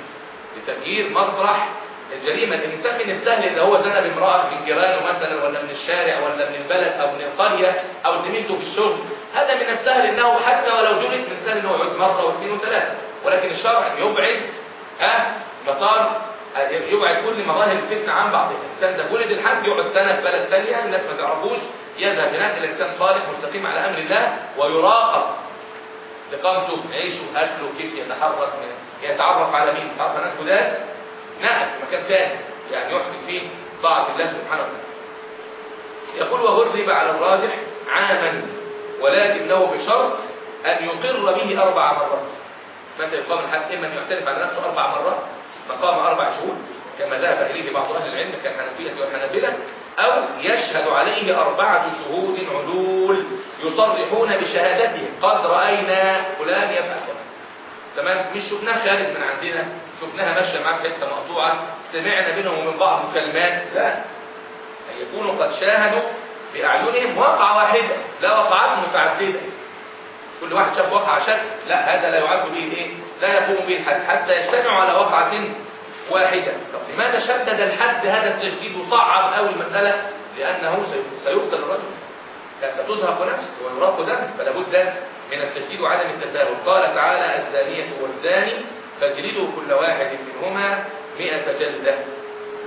لتغيير مسرح الجريمة. الإنسان من السهل اللي هو زنى بامرأة من جيرانه مثلا ولا من الشارع ولا من البلد أو من القرية أو زميلته في الشغل. هذا من السهل أنه حتى ولو جلد من السهل أنه يعود مرة واثنين وثلاثة. ولكن الشرع يبعد ها؟ مسار يبعد كل مظاهر الفتنة عن بعضها. الإنسان ده ولد الحد يقعد سنة في بلد ثانية الناس ما تعرفوش يذهب هناك الإنسان صالح مستقيم على أمر الله ويراقب استقامته عيشه أكله كيف يتحرك يتعرف على مين. يتعرف على ناس جداد نقل في مكان ثاني يعني يحسن فيه طاعة الله سبحانه وتعالى. يقول وغرب على الراجح عاما ولكنه بشرط أن يقر به أربع مرات. متى يقام الحد؟ إما أن يعترف على نفسه أربع مرات. مقام أربع شهور كما ذهب إليه بعض أهل العلم كالحنفية والحنابلة أو يشهد عليه أربعة شهود عدول يصرحون بشهادته قد رأينا فلان يفعل تمام؟ مش شفناها خارج من عندنا شفناها ماشية معاه في حتة مقطوعة سمعنا بينهم ومن بعض مكالمات لا. أن يكونوا قد شاهدوا بأعينهم واقعة واحدة لا وقعات متعددة. كل واحد شاف وقعة شك لا هذا لا يعد به إيه لا يقوم به الحد حتى يجتمعوا على وقعة واحدة. طب لماذا شدد الحد هذا التشديد وصعب قوي المسألة؟ لأنه سيقتل الرجل. ستزهق نفس ويراق دم فلا بد من التشديد وعدم التساهل. قال تعالى الزانية والزاني فاجلدوا كل واحد منهما مئة جلدة.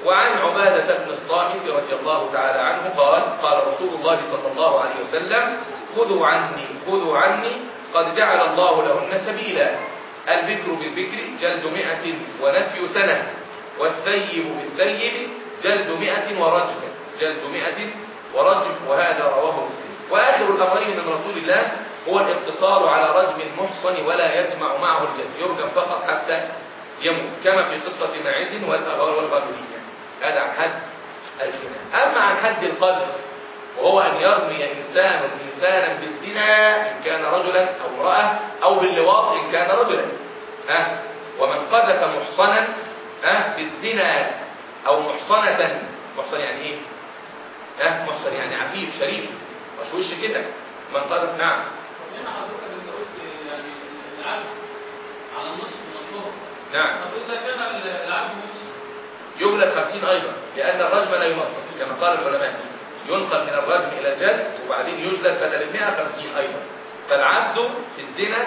وعن عبادة بن الصامت رضي الله تعالى عنه قال قال رسول الله صلى الله عليه وسلم خذوا عني خذوا عني قد جعل الله لهن سبيلا. البكر بالبكر جلد مئة ونفي سنة والثيب بالثيب جلد مئة ورجم جلد مئة ورجم وهذا رواه مسلم. وآخر الأمرين من رسول الله هو الاقتصار على رجم المحصن ولا يجمع معه الجلد يرجم فقط حتى يموت كما في قصة ماعز والأغار والغابرية هذا عن حد الزنا أما عن حد القذف وهو أن يرمي إنسان إنسانا بالزنا إن كان رجلا أو امرأة أو باللواط إن كان رجلا. ها؟ ومن قذف محصنا ها؟ بالزنا أو محصنة. محصن يعني إيه؟ ها؟ محصن يعني عفيف شريف. مش وش كده؟ من قذف نعم. هنا حضرتك أنت قلت يعني العبد على النصف الطرق نعم. طب إذا كان العبد يجلد خمسين أيضا لأن الرجم لا ينصف كما قال العلماء. ينقل من الرجم إلى الجلد وبعدين يجلد بدل المئة خمسين أيضا. فالعبد في الزنا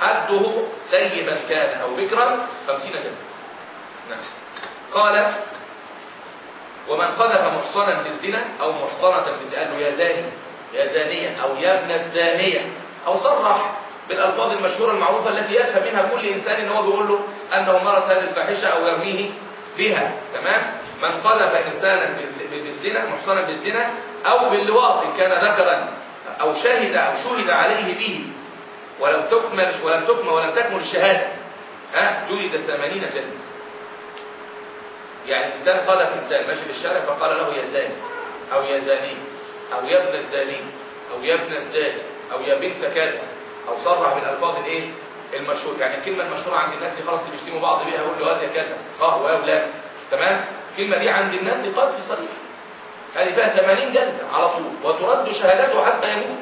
حده سيبا كان أو بكرا خمسين جلد نعم. قال ومن قذف محصنا بالزنا أو محصنة بالزنا قال له يا زاني يا زانية أو يا ابن الزانية. أو صرح بالألفاظ المشهورة المعروفة التي يفهم منها كل إنسان إن هو بيقول له أنه مارس هذه الفاحشة أو يرميه. بها تمام؟ من قذف إنسانا بالزنا محصنا بالزنا أو باللواط إن كان ذكرا أو شهد أو شهد عليه به ولم تكمل ولم تكمل ولم تكمل الشهادة. ها؟ جلد 80 جلد يعني إنسان قذف إنسان ماشي في الشارع فقال له يا زاني أو يا زاني أو يا ابن الزاني أو يا ابن الزاني أو يا بنت كذا أو صرح بالألفاظ الإيه؟ المشهور. يعني الكلمة المشهورة عند الناس دي خلاص بيشتموا بعض بيها يقول له هذا كذا. آه ويا ولا تمام؟ الكلمة دي عند الناس دي قذف صريح. هذه فيها 80 جلدة على طول. وترد شهادته حتى يموت.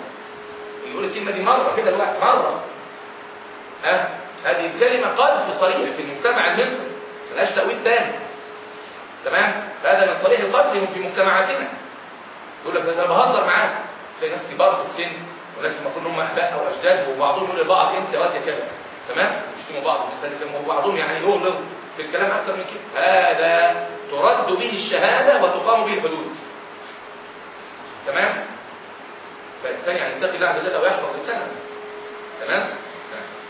يقول الكلمة دي مرة كده الواحد مرة. ها؟ هذه الكلمة قذف صريح في المجتمع المصري. ملهاش تأويل تاني. تمام؟ فهذا من صريح القذف في مجتمعاتنا. يقول لك أنا بهزر معاه تلاقي ناس كبار في السن وناس المفروض إن هم اباء أو أجداد وبعضهم لبعض انت واد يا كده تمام؟ يشتموا بعض وبعضهم يعني يغلظ في الكلام أكثر من كده. هذا ترد به الشهادة وتقام به الحدود. تمام؟ فالإنسان يعني يتقي الله عز وجل ويحفظ لسانه تمام؟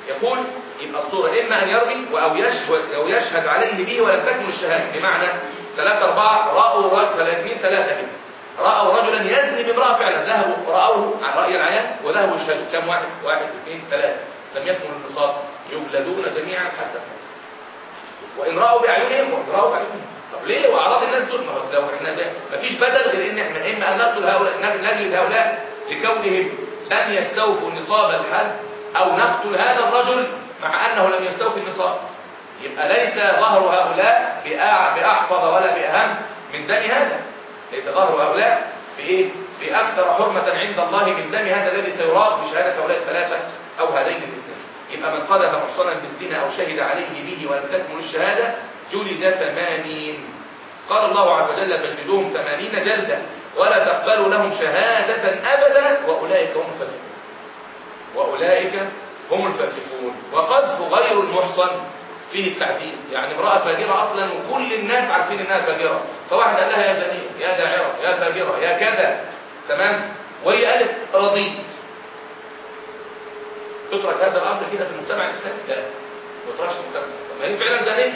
يقول يبقى الصورة إما أن يرمي أو يشهد أو يشهد عليه به ولم تكمل الشهادة. بمعنى ثلاثة أربعة رأوا رجل ثلاثين ثلاثة كده رأوا رجلا يزني بامرأة فعلا. ذهبوا رأوه عن رأي العيان وذهبوا يشهدوا كم واحد؟ واحد اثنين ثلاثة. لم يكمل النصاب يجلدون جميعا حتى وإن رأوا بأعينهم وإن رأوا بأعينهم. طب ليه؟ وأعراض الناس دول ما هو لو إحنا ده مفيش بدل غير إن إحنا إما أن نقتل هؤلاء نجلد هؤلاء لكونهم لم يستوفوا نصاب الحد أو نقتل هذا الرجل مع أنه لم يستوفي النصاب. يبقى ليس ظهر هؤلاء بأحفظ ولا بأهم من دم هذا. ليس ظهر هؤلاء بإيه؟ بأكثر حرمة عند الله من دم هذا الذي سيراد بشهادة هؤلاء الثلاثة أو هذين الاثنين. يبقى من قذف محصنا بالزنا أو شهد عليه به ولم تكمل الشهادة جلد ثمانين. قال الله عز وجل فاجلدوهم ثمانين جلدة ولا تقبلوا لهم شهادة أبدا وأولئك هم الفاسقون. وأولئك هم الفاسقون. وقذف غير المحصن. فيه التعذيب. يعني امرأة فاجرة أصلا وكل الناس عارفين إنها فاجرة. فواحد قال لها يا زنية يا داعرة يا فاجرة يا كذا. تمام؟ وهي قالت رضيت. تترك هذا الأمر كده في المجتمع الإسلامي؟ لا. ما يتركش في المجتمع الإسلامي. هي فعلا زانية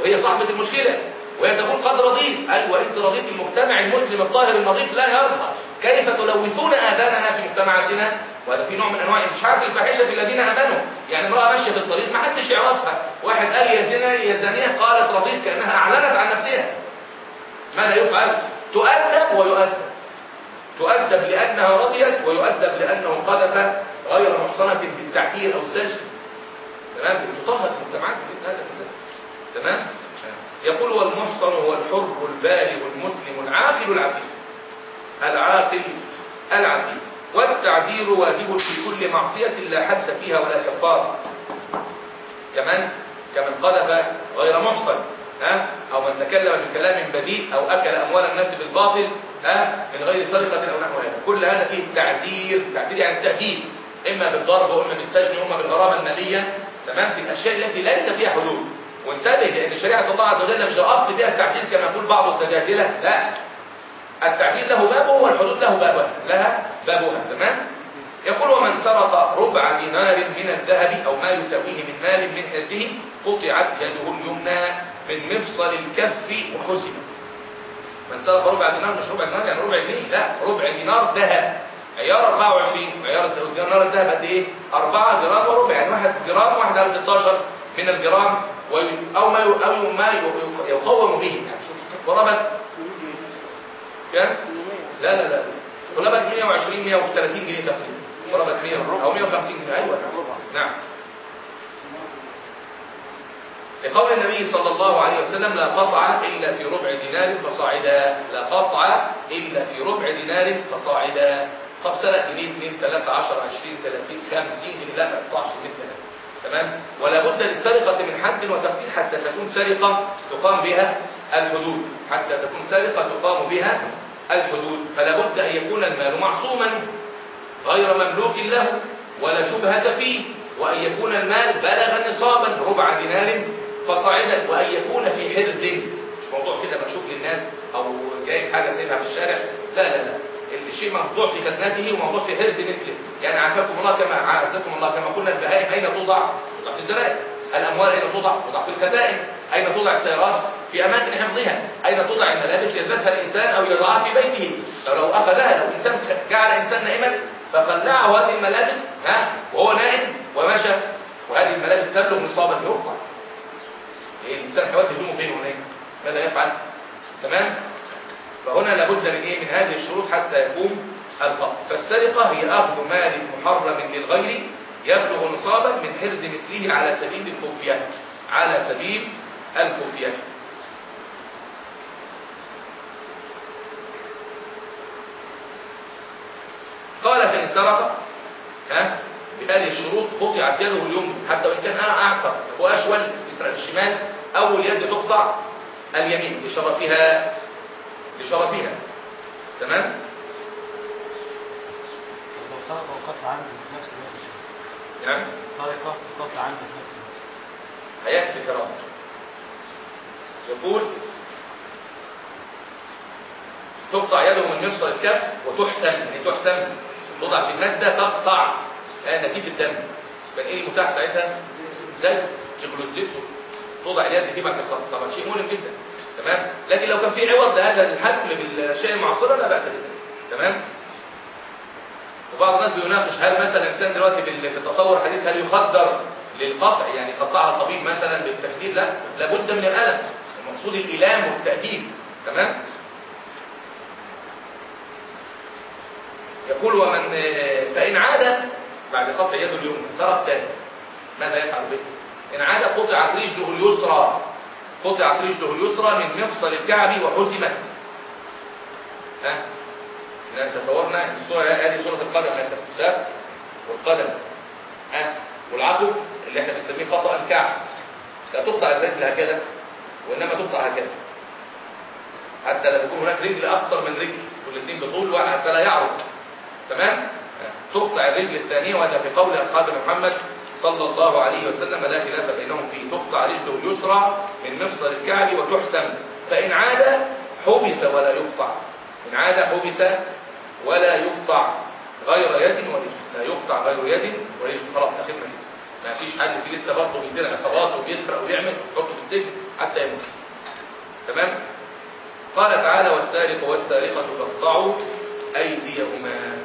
وهي صاحبة المشكلة. وهي تقول قد رضيت. أيوة أنت رضيت المجتمع المسلم الطاهر النظيف لا يرضى. كيف تلوثون آذاننا في مجتمعاتنا؟ وهذا في نوع من أنواع إشعاع الفاحشة في الذين آمنوا. يعني امرأة ماشية في الطريق ما حدش يعرفها. واحد قال يا زنا يا زانية قالت رضيت كأنها أعلنت عن نفسها. ماذا يفعل؟ تؤدب ويؤدب. تؤدب لأنها رضيت ويؤدب لأنه قذف غير محصنة بالتعكير أو السجن. تمام؟ تطهر في المجتمعات هذا الفساد تمام؟ يقول والمحصن هو الحر البالغ المسلم العاقل العفيف. العاقل العفيف والتعذير واجب في كل معصية لا حد فيها ولا كفارة كمان كمن قذف غير محصن ها؟ أو من تكلم بكلام بذيء أو أكل أموال الناس بالباطل ها؟ من غير سرقة أو نحو هذا. كل هذا فيه التعذير التعذير يعني التاديب إما بالضرب وإما بالسجن وإما بالغرامة المالية. تمام؟ في الأشياء التي ليس فيها حدود. وانتبه لأن شريعة الله عز وجل مش الأصل فيها التعذير كما يقول بعض الدجاجلة لا. التعذير له بابه والحدود له بابها لها بابها تمام يقول ومن سرق ربع دينار من الذهب أو ما يساويه من مال من حسه قطعت يده اليمنى من مفصل الكف وحسبت من سرق ربع دينار مش ربع دينار يعني ربع جنيه لا ربع دينار ذهب عيار 24 عيار دينار الذهب قد إيه 4 جرام وربع يعني 1 جرام واحد على 16 من الجرام أو ما أو ما يقوم به يعني شوف قرابه كام لا لا لا. قرابه 120 130 جنيه تقريبا. قرابه 100 أو 150 جنيه. أيوه. نعم. لقول النبي صلى الله عليه وسلم لا قطع إلا في ربع دينار فصاعدا. لا قطع إلا في ربع دينار فصاعدا. طب سرق جنيه 2 3 10 20 30 50 جنيه. لا ما جنيه ثلاثة تمام؟ ولا بد للسرقة من حد وتقدير حتى تكون سرقة تقام بها الحدود. حتى تكون سرقة تقام بها الحدود فلا بد أن يكون المال معصوما غير مملوك له ولا شبهة فيه وأن يكون المال بلغ نصابا ربع دينار فصاعدا وأن يكون في حرز. مش موضوع كده مكشوف للناس أو جايب حاجة سايبها في الشارع. لا لا لا. الشيء موضوع في خزنته وموضوع في حرز مثله. يعني عافاكم الله كما عافاكم الله كما قلنا البهائم أين توضع؟ توضع في الزرائب الأموال أين توضع؟ توضع في الخزائن. أين توضع السيارات؟ في أماكن حفظها. أين توضع الملابس؟ يلبسها الإنسان أو يضعها في بيته. فلو أخذها لو إنسان جعل إنسان نائما فخلعه هذه الملابس ها وهو نائم ومشى. وهذه الملابس تبلغ نصابا يقطع إيه الإنسان هيودي هدومه فين وهناك؟ ماذا يفعل؟ تمام؟ فهنا لابد من إيه؟ من هذه الشروط حتى يقوم القبض فالسرقة هي أخذ مال محرم للغير يبلغ نصابا من حرز مثله على سبيل الخفية. على سبيل الخفيه قال فإن سرق ها بهذه الشروط قطعت يده اليمنى حتى وإن كان أعصر وأشول يسرق الشمال أول يد تقطع اليمين لشرفها لشرفها تمام؟ لو سرق وقتل عنده في نفس الوقت. يعني سرقة وقتل عنده في نفس الوقت. هيكفي كرامة يقول تقطع يده من مفصل الكف وتحسم يعني تحسم توضع في مادة تقطع آه، نزيف الدم. كان إيه المتاح ساعتها؟ زيت الزيت توضع اليد فيه بعد الخط. طبعا شيء مؤلم جدا. تمام؟ لكن لو كان في عوض لهذا الحسم بالاشياء المعصرة لا بأس به تمام؟ وبعض الناس بيناقش هل مثلا الإنسان دلوقتي في التطور الحديث هل يخدر للقطع يعني قطعها الطبيب مثلا بالتخدير؟ لا. لابد من الألم. المقصود الالام والتأديب تمام؟ يقول ومن فإن عاد بعد قطع يده اليمنى سرق تاني ماذا يفعل به؟ إن عاد قطعت رجله اليسرى قطعت رجله اليسرى من مفصل الكعب وحزمت. ها؟ تصورنا الصورة هذه صورة القدم مثلا الساق والقدم. ها؟ والعقب اللي إحنا بنسميه خطأ الكعب. لا تقطع الرجل هكذا. وإنما تقطع هكذا. حتى لا تكون هناك رجل أقصر من رجل والاثنين بطول حتى لا يعرض تمام. تقطع الرجل الثانية وهذا في قول أصحاب محمد صلى الله عليه وسلم لا خلاف بينهم فيه. تقطع رجله اليسرى من مفصل الكعب وتحسم فإن عاد حبس ولا يقطع. إن عاد حبس ولا يقطع غير يد ورجل. لا يقطع غير يد ورجل. خلاص اخرنا كده. ما فيش حد في لسه برضه بيدير عصابات وبيسرق ويعمل يحطه في السجن حتى يموت. تمام؟ قال تعالى والسارق والسارقة فاقطعوا أيديهما.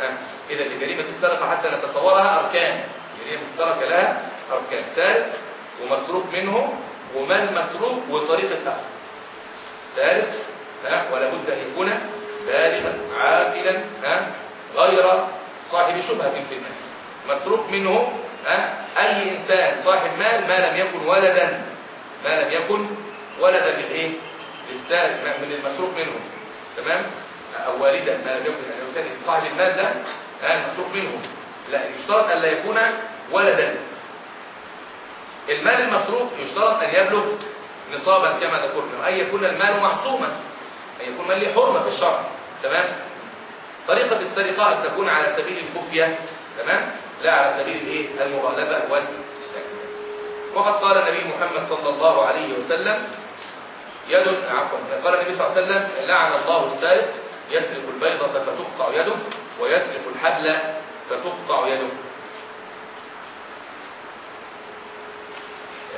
ها إذا لجريمة السرقة حتى نتصورها أركان. جريمة السرقة لها أركان. سارق ومسروق منه ومال مسروق وطريقة أخذ سارق ها ولا بد أن يكون بالغا عاقلا ها غير صاحب شبهة في المال مسروق منه أي إنسان صاحب مال ما لم يكن ولدا ما لم يكن ولدا للإيه؟ للسارق ما- من المسروق منه. تمام؟ أو والدا ما لم يكن يعني الإنسان صاحب المال ده المسروق منه. لا يشترط أن لا يكون ولدا. المال المسروق يشترط أن يبلغ نصابا كما ذكرنا وأن يكون المال معصوما أن يكون مال له حرمة في الشرع. تمام؟ طريقة السرقة أن تكون على سبيل الخفية. تمام؟ لا على سبيل الإيه؟ المغالبة والاعتداء وقد قال النبي محمد صلى الله عليه وسلم يد عفوا قال النبي صلى الله عليه وسلم لعن الله السارق يسرق البيضة فتقطع يده ويسرق الحبل فتقطع يده.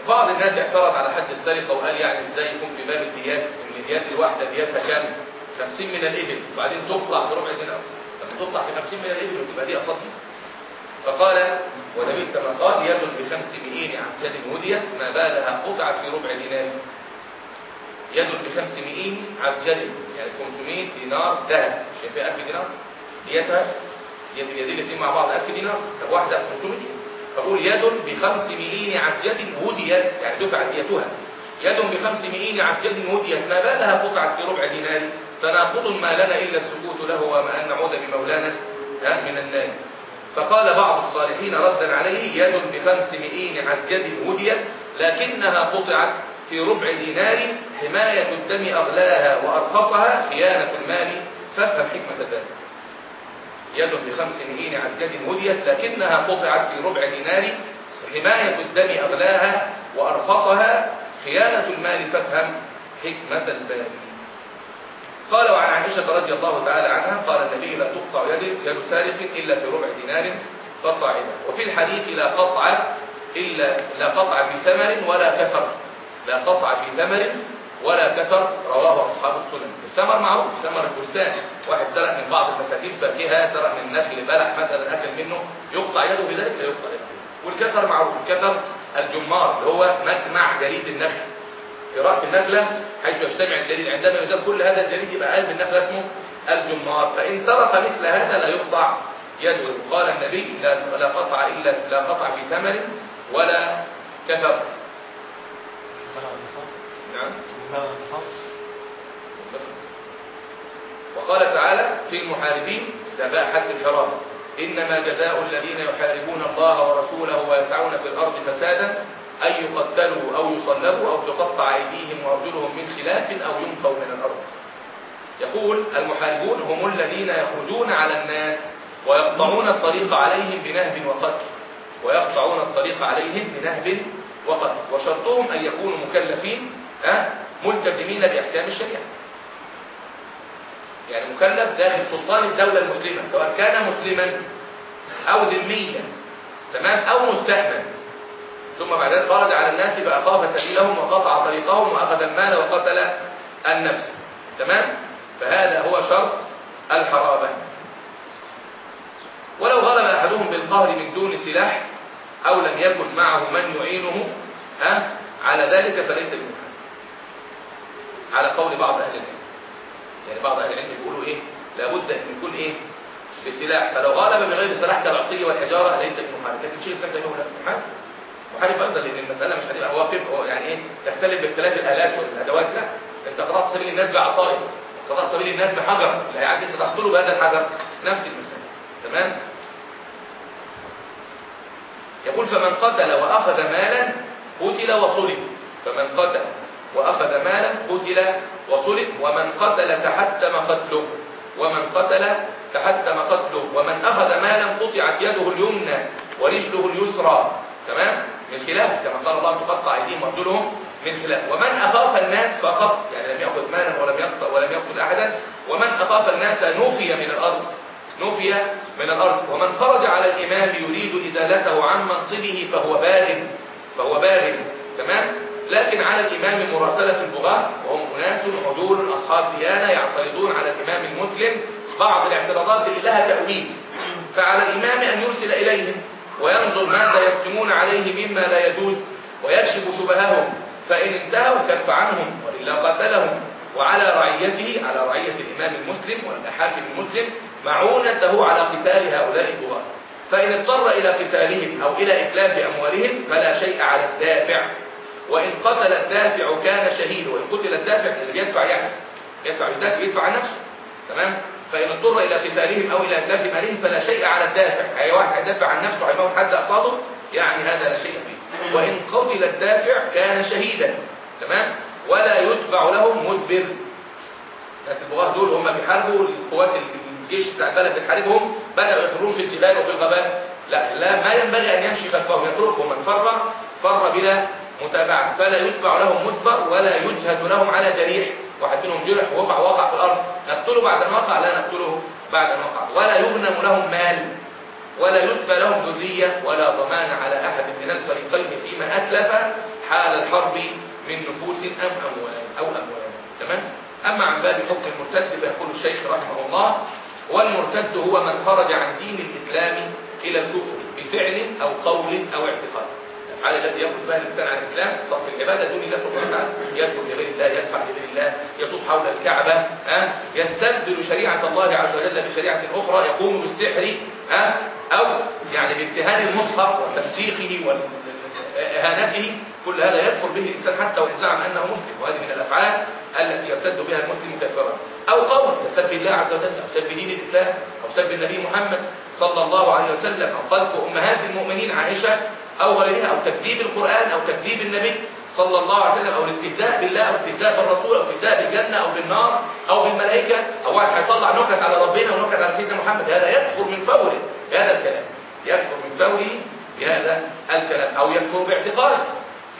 بعض الناس اعترض على حد السرقة وقال يعني إزاي يكون في باب الديات؟ إن الديات الواحدة دياتها كام؟ 50 من الإبل. وبعدين تقطع بربع دينار لما تقطع في 50 من الإبل وتبقى دي أصدي فقال عليه وسلم قال يد بخمس مئين عسيد هديت ما بالها قطعت في ربع دينار. يد بخمس مئين عسيد يعني 500 دينار ذهب. مش فيها 1000 دينار؟ ديتها ديت اليدين الاثنين مع بعض 1000 دينار. طب واحدة 500 فقول يد بخمس مئين عسيد هديت يعني دفعت ديتها. يد بخمس مئين عسيد هديت ما بالها قطعت في ربع دينار. تناقض ما لنا إلا السكوت له وما أن نعود بمولانا من النار. فقال بعض الصالحين ردا عليه يد بخمس مئين عسجد هديت لكنها قطعت في ربع دينار حماية الدم أغلاها وأرخصها خيانة المال. فافهم حكمة ذلك يد بخمس مئين عسجد هديت لكنها قطعت في ربع دينار حماية الدم أغلاها وأرخصها خيانة المال. فافهم حكمة البال قال وعن عائشة رضي الله تعالى عنها قال النبي لا تقطع يد يد سارق إلا في ربع دينار فصاعدا. وفي الحديث لا قطع إلا لا قطع في ثمر ولا كثر لا قطع في ثمر ولا كثر رواه أصحاب السنن. الثمر معروف ثمر البستان. واحد سرق من بعض المساكين فاكهة سرق من نخل بلح مثلا أكل منه يقطع يده بذلك لا يقطع يده. والكثر معروف الكثر الجمار اللي هو مجمع جريد النخل. في رأس النخلة حيث يجتمع الجريد عندما يزال كل هذا الجريد يبقى قلب النخلة اسمه الجمار. فإن سرق مثل هذا لا يقطع يده. قال النبي لا لا قطع إلا لا قطع في ثمر ولا كثر. نعم. وقال تعالى في المحاربين ده بقى حد الحرام إنما جزاء الذين يحاربون الله ورسوله ويسعون في الأرض فسادا أن يقتلوا أو يصلبوا أو تقطع أيديهم وأرجلهم من خلاف أو ينفوا من الأرض. يقول المحاربون هم الذين يخرجون على الناس ويقطعون الطريق عليهم بنهب وقتل. ويقطعون الطريق عليهم بنهب وقتل. وشرطهم أن يكونوا مكلفين ملتزمين بأحكام الشريعة. يعني مكلف داخل سلطان الدولة المسلمة سواء كان مسلما أو ذميا تمام أو مستأمن. ثم بعد ذلك خرج على الناس فأخاف سبيلهم وقطع طريقهم وأخذ المال وقتل النفس. تمام؟ فهذا هو شرط الحرابة. ولو غلب أحدهم بالقهر من دون سلاح أو لم يكن معه من يعينه ها؟ على ذلك فليس بمحرم على قول بعض أهل العلم. يعني بعض أهل العلم بيقولوا إيه؟ لابد أن يكون إيه؟ بسلاح. فلو غلب بغير سلاح كالعصي والحجارة ليس بمحارب لكن شيء الإسلام تقول لا محارب أيضا لأن المسألة مش هتبقى هو يعني إيه؟ تختلف باختلاف الآلات والأدوات. لا أنت قطعت سبيل الناس بعصاية قطعت سبيل الناس بحجر. اللي هيعدي ستقتله بهذا الحجر نفس المسألة تمام؟ يقول فمن قتل وأخذ مالا قتل وصلب. فمن قتل وأخذ مالا قتل وصلب. ومن قتل تحتم قتله. ومن قتل تحتم قتله. ومن أخذ مالا قطعت يده اليمنى ورجله اليسرى. تمام؟ من خلاف كما قال الله تقطع أيديهم وأرجلهم من خلاف. ومن أخاف الناس فقط يعني لم يأخذ مالا ولم يقطع ولم يقتل أحدا. ومن أخاف الناس نفي من الأرض نفي من الأرض. ومن خرج على الإمام يريد إزالته عن منصبه فهو باغ فهو باغ تمام؟ لكن على الإمام مراسلة البغاة وهم أناس عدول أصحاب ديانة يعترضون على الإمام المسلم بعض الاعتراضات اللي لها تأويل. فعلى الإمام أن يرسل إليهم. وينظر ماذا يقسمون عليه مما لا يجوز ويكشف شبههم. فإن انتهوا كف عنهم وإلا قتلهم وعلى رعيته على رعية الإمام المسلم والحاكم المسلم معونته على قتال هؤلاء البغاة فإن اضطر إلى قتالهم أو إلى إتلاف أموالهم فلا شيء على الدافع. وإن قتل الدافع كان شهيدا وإن قتل الدافع اللي يدفع يعني يدفع يدافع يدفع عن نفسه. تمام؟ فإن اضطر إلى قتالهم أو إلى إتلاف مالهم فلا شيء على الدافع. أي واحد هيدافع عن نفسه هيموت حد أقصاده يعني هذا لا شيء فيه. وإن قتل الدافع كان شهيدا. تمام؟ ولا يتبع لهم مدبر. الناس البغاة دول هم بيحاربوا القوات الجيش بتاع البلد بتحاربهم بدأوا يفرون في الجبال وفي الغابات. لا لا ما ينبغي أن يمشي خلفهم يتركهم من فر فر بلا متابعة. فلا يتبع لهم مدبر ولا يجهد لهم على جريح. واحد منهم جرح ووقع وقع في الأرض. نقتله بعد أن وقع؟ لا نقتله بعد أن وقع. ولا يغنم لهم مال ولا يسبى لهم ذرية ولا ضمان على أحد من الفريقين فيما أتلف حال الحرب من نفوس أم أموال أو أموال. تمام؟ أما عن باب حكم المرتد فيقول الشيخ رحمه الله والمرتد هو من خرج عن دين الإسلام إلى الكفر بفعل أو قول أو اعتقاد. على الذي يخرج بها الإنسان عن الإسلام صرف العبادة دون الله سبحانه وتعالى. يذكر لغير الله يدفع لغير الله يطوف حول الكعبة ها؟ يستبدل شريعة الله عز وجل بشريعة أخرى يقوم بالسحر ها؟ أو يعني بامتهان المصحف وتفسيخه وإهانته. كل هذا يكفر به الإنسان حتى وإن زعم أنه مسلم. وهذه من الأفعال التي يرتد بها المسلم كافرا. أو قول كسب الله عز وجل أو سب دين الإسلام أو سب النبي محمد صلى الله عليه وسلم أو قذف أمهات المؤمنين عائشة أو غيرها أو تكذيب القرآن أو تكذيب النبي صلى الله عليه وسلم أو الاستهزاء بالله أو الاستهزاء بالرسول أو الاستهزاء بالجنة أو بالنار أو بالملائكة. أو واحد هيطلع نكت على ربنا ونكت على سيدنا محمد. هذا يكفر من فوره بهذا الكلام. يكفر من فوره بهذا الكلام. أو يكفر باعتقاد.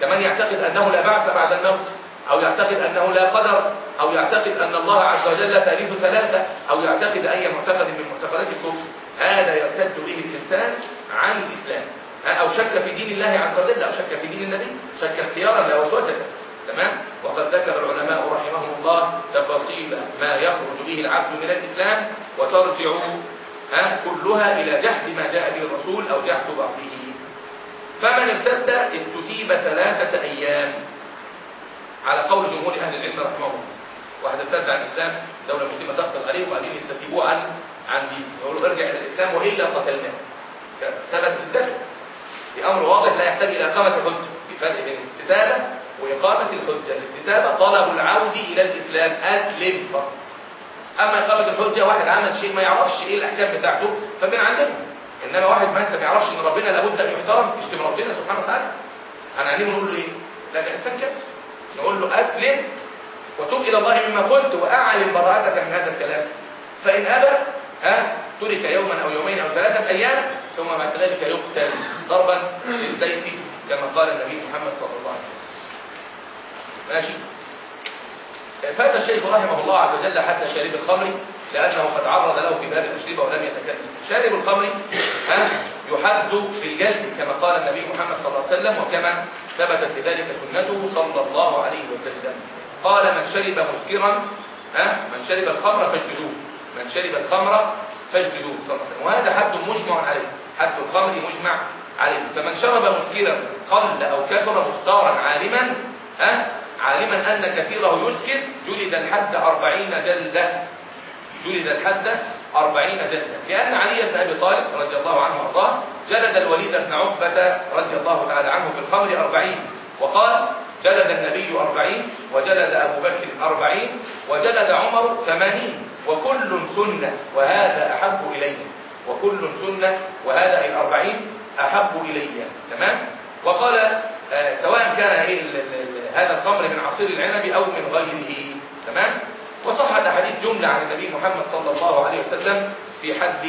كمان يعتقد أنه لا بعث بعد الموت أو يعتقد أنه لا قدر أو يعتقد أن الله عز وجل ثالث ثلاثة أو يعتقد أي معتقد من معتقدات الكفر هذا يرتد به الإنسان عن الإسلام. أو شك في دين الله عز وجل أو شك في دين النبي شك اختيارا لا وسوسة. تمام؟ وقد ذكر العلماء رحمهم الله تفاصيل ما يخرج به العبد من الإسلام وترجع ها كلها إلى جحد ما جاء به الرسول أو جحد بعضه. فمن ارتد استتيب ثلاثة أيام. على قول جمهور أهل العلم رحمهم واحد ارتد عن الإسلام دولة مسلمة تقتل عليه وبعدين يستتيبوه عن عن دين. يقولوا ارجع إلى الإسلام وإلا قتلناه. ثبت الدفع في أمر واضح لا يحتاج إلى إقامة في فرق بين الاستتابة وإقامة الحجة. الاستتابة طلب العود إلى الإسلام أسلم فقط أما إقامة الحجة واحد عمل شيء ما يعرفش إيه الأحكام بتاعته فبنعلمه إنما واحد مثلا ما يعرفش إن ربنا لابد أن يحترم يشتم ربنا سبحانه وتعالى. هنعلمه نقول له إيه؟ لا إنسان كافر. نقول له أسلم وتوب إلى الله مما قلت وأعلم براءتك من هذا الكلام. فإن أبى ها؟ ترك يوما أو يومين أو ثلاثة أيام ثم بعد ذلك يقتل ضربا بالسيف كما قال النبي محمد صلى الله عليه وسلم. ماشي؟ فات الشيخ رحمه الله عز وجل حتى شارب الخمر لأنه قد عرض له في باب الأشربة ولم يتكلم. شارب الخمر ها يحد بالجلد كما قال النبي محمد صلى الله عليه وسلم وكما ثبتت بذلك سنته صلى الله عليه وسلم. قال من شرب مسكرا ها من شرب الخمر فاجلدوه من شرب الخمر فاجلدوه صلى الله عليه وسلم. وهذا حد مجمع عليه حد الخمر مجمع عليه. فمن شرب مسكرا قل أو كثر مختارا عالما ها عالما أن كثيره يسكر جلد الحد أربعين جلدة. جلد الحد أربعين جلدة. لأن علي بن أبي طالب رضي الله عنه وأرضاه جلد الوليد بن عقبة رضي الله تعالى عنه في الخمر أربعين. وقال جلد النبي أربعين وجلد أبو بكر أربعين وجلد عمر ثمانين. وكل سنة وهذا أحب إلي. وكل سنة وهذا الأربعين أحب إلي. تمام؟ وقال آه سواء كان هذا الخمر من عصير العنب أو من غيره. تمام؟ وصحت حديث جملة عن النبي محمد صلى الله عليه وسلم في حد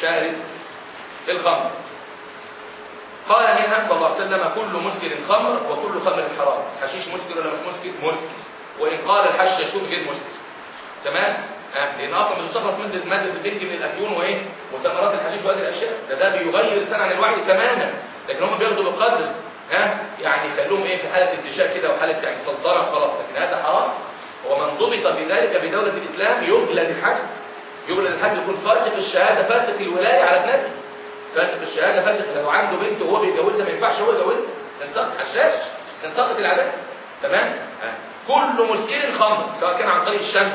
شارب الخمر قال منها صلى الله عليه وسلم كل مسكر خمر وكل خمر حرام. حشيش مسكر ولا مش مسكر مسكر وإن قال الحشاشون غير مسكر تمام؟ آه، لأن أصلا بتستخلص ماده مادة البنج من الأفيون وإيه؟ وثمرات الحشيش وهذه الأشياء. ده ده بيغير الانسان عن الوعي تماما. لكن هم بياخدوا بالقدر. ها يعني يخلوهم إيه؟ في حالة انتشاء كده وحالة يعني سلطنة خلاص لكن هذا حرام. ومن ضبط بذلك بدولة الإسلام يجلد الحد يجلد الحد يكون فاسق الشهادة فاسق الولاية على ابنته. فاسق الشهادة فاسق لو عنده بنت وهو بيجوزها ما ينفعش هو يجوزها. تنسقط حشاش؟ تنسقط العداله تمام؟ آه. كل مسكر خمر سواء كان عن طريق الشم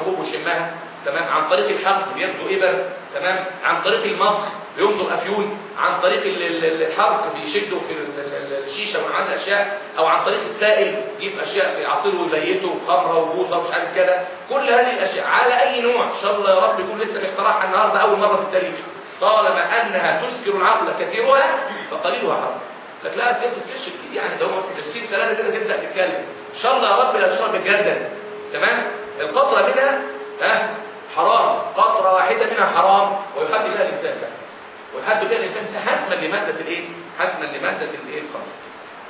حبوب ويشمها. تمام؟ عن طريق الحقن بيبدو ابر تمام؟ عن طريق المضغ بيمضغ أفيون. عن طريق ال- ال- ال- الحرق بيشدوا في ال- ال- ال- الشيشة ومن عند الاشياء أو عن طريق السائل يجيب أشياء في عصير ويبيته خمرة وبوطه ومش عارف كده كل هذه الأشياء على أي نوع؟ إن شاء الله يا رب يكون لسه مخترعها النهارده أول مرة في التاريخ. طالما أنها تسكر العقل كثيرها فقليلها حرام لك لا سيب كتير. يعني ده هو مثلا تسكير ثلاثة كده تبدأ تتكلم. إن شاء الله يا رب لا تشرب الجردل تمام؟ القطرة منها ها حرام. قطرة واحدة منها حرام. ويحد بها الإنسان ده. ويحد بها الإنسان حسما لمادة الإيه؟ حسما لمادة الإيه؟ الخمر.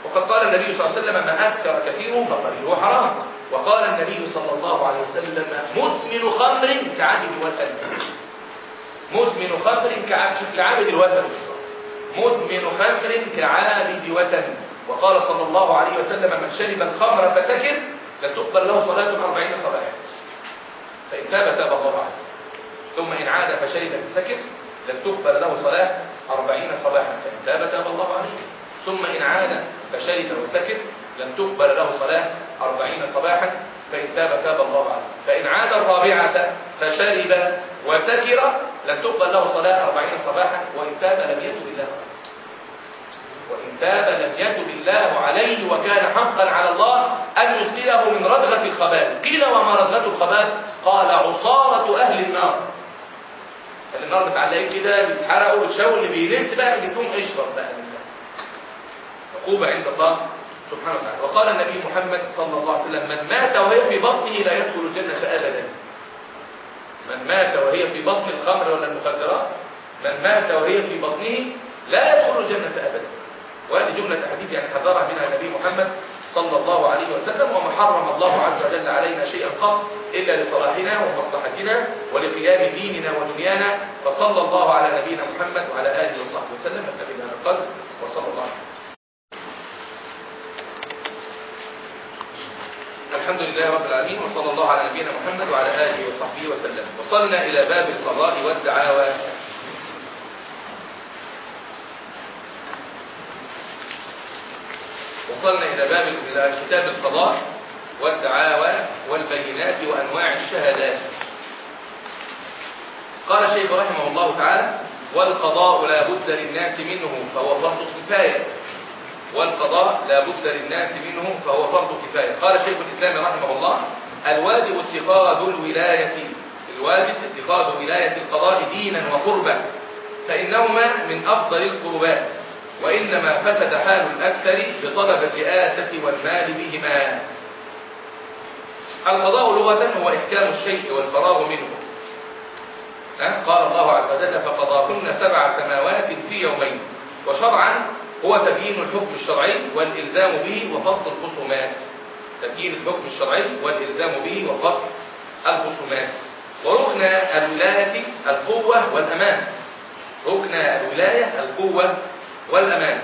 وقد قال النبي صلى الله عليه وسلم ما أسكر كثيره فقليله حرام. وقال النبي صلى الله عليه وسلم مدمن خمر كعبد وثن مدمن خمر كعبد الوثن. مدمن خمر كعابد وثن وقال صلى الله عليه وسلم من شرب الخمر فسكر لن تقبل له صلاة أربعين صباحا. فإن تاب تاب الله عليه. ثم إن عاد فشرب فسكر لن تقبل له صلاة أربعين صباحا. فإن تاب تاب الله عليه. ثم إن عاد فشرب وسكر لن تقبل له صلاة أربعين صباحا. فإن تاب تاب الله عليه. فإن عاد الرابعة فشرب وسكر لن تقبل له صلاة أربعين صباحا وإن تاب لم يتب الله. وإن تاب لم يتب الله عليه وكان حقا على الله أن يدخله من رغة الخبال. قيل وما رغة الخبال؟ قال عصارة أهل النار. أهل النار متعلقين كده بيتحرقوا ويتشووا اللي بيلس بقى جسمهم اشرب بقى. عقوبة عند الله سبحانه وتعالى. وقال النبي محمد صلى الله عليه وسلم من مات وهي في بطنه لا يدخل الجنة أبدا. من مات وهي في بطن الخمر ولا المخدرات من مات وهي في بطنه لا يدخل الجنة أبدا. وهذه جملة أحاديث يعني حذرها منها النبي محمد صلى الله عليه وسلم وما حرم الله عز وجل علينا شيئا قط إلا لصلاحنا ومصلحتنا ولقيام ديننا ودنيانا فصلى الله على نبينا محمد وعلى آله وصحبه وسلم. بهذا القدر وصلى الله عليه الحمد لله رب العالمين وصلى الله على نبينا محمد وعلى آله وصحبه وسلم. وصلنا إلى باب القضاء والدعاوى. وصلنا إلى باب إلى كتاب القضاء والدعاوى والبينات وأنواع الشهادات. قال الشيخ رحمه الله تعالى والقضاء لا بد للناس منه فهو فرض كفاية. والقضاء لا بد للناس منه فهو فرض كفاية. قال شيخ الإسلام رحمه الله الواجب اتخاذ الولاية الواجب اتخاذ ولاية القضاء دينا وقربا فإنهما من أفضل القربات وإنما فسد حال الأكثر بطلب الرئاسة والمال بهما. القضاء لغة هو إحكام الشيء والفراغ منه؟ قال الله عز وجل فقضاهن سبع سماوات في يومين وشرعا هو تبيين الحكم الشرعي والإلزام به وفصل الخصومات. تبيين الحكم الشرعي والإلزام به وفصل الخصومات. وركن الولاية القوة والأمان. ركن الولاية القوة والأمان.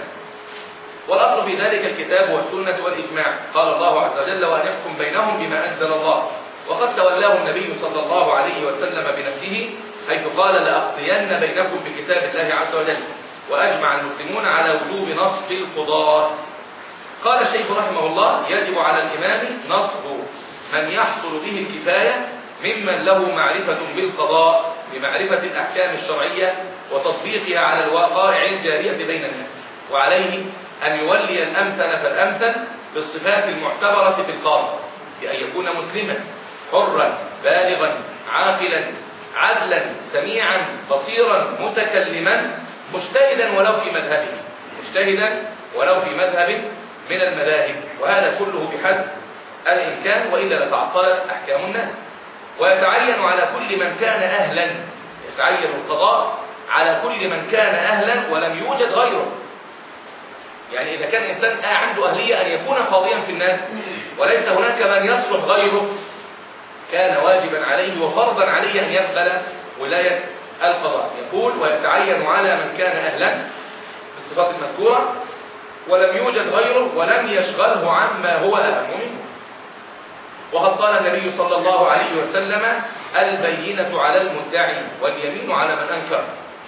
والأصل في ذلك الكتاب والسنة والإجماع. قال الله عز وجل وأن يحكم بينهم بما أنزل الله. وقد تولاه النبي صلى الله عليه وسلم بنفسه حيث قال لأقضين بينكم بكتاب الله عز وجل وأجمع المسلمون على وجوب نصب القضاة. قال الشيخ رحمه الله يجب على الإمام نصب من يحصل به الكفاية ممن له معرفة بالقضاء بمعرفة الأحكام الشرعية وتطبيقها على الوقائع الجارية بين الناس. وعليه أن يولي الأمثل فالأمثل بالصفات المعتبرة في القاضي بأن يكون مسلما حرا بالغا عاقلا عدلا سميعا بصيرا متكلما مجتهدا ولو في مذهبه مجتهدا ولو في مذهب من المذاهب وهذا كله بحسب الإمكان وإلا لتعطلت أحكام الناس. ويتعين على كل من كان أهلا يتعين القضاء على كل من كان أهلا ولم يوجد غيره. يعني إذا كان إنسان عنده أهلية أن يكون قاضيا في الناس وليس هناك من يصلح غيره كان واجبا عليه وفرضا عليه أن يقبل ولاية القضاء يقول ويتعين على من كان أهلا بالصفات المذكورة ولم يوجد غيره ولم يشغله عما هو أهم منه وقد قال النبي صلى الله عليه وسلم البينة على المدعي واليمين على من أنكر.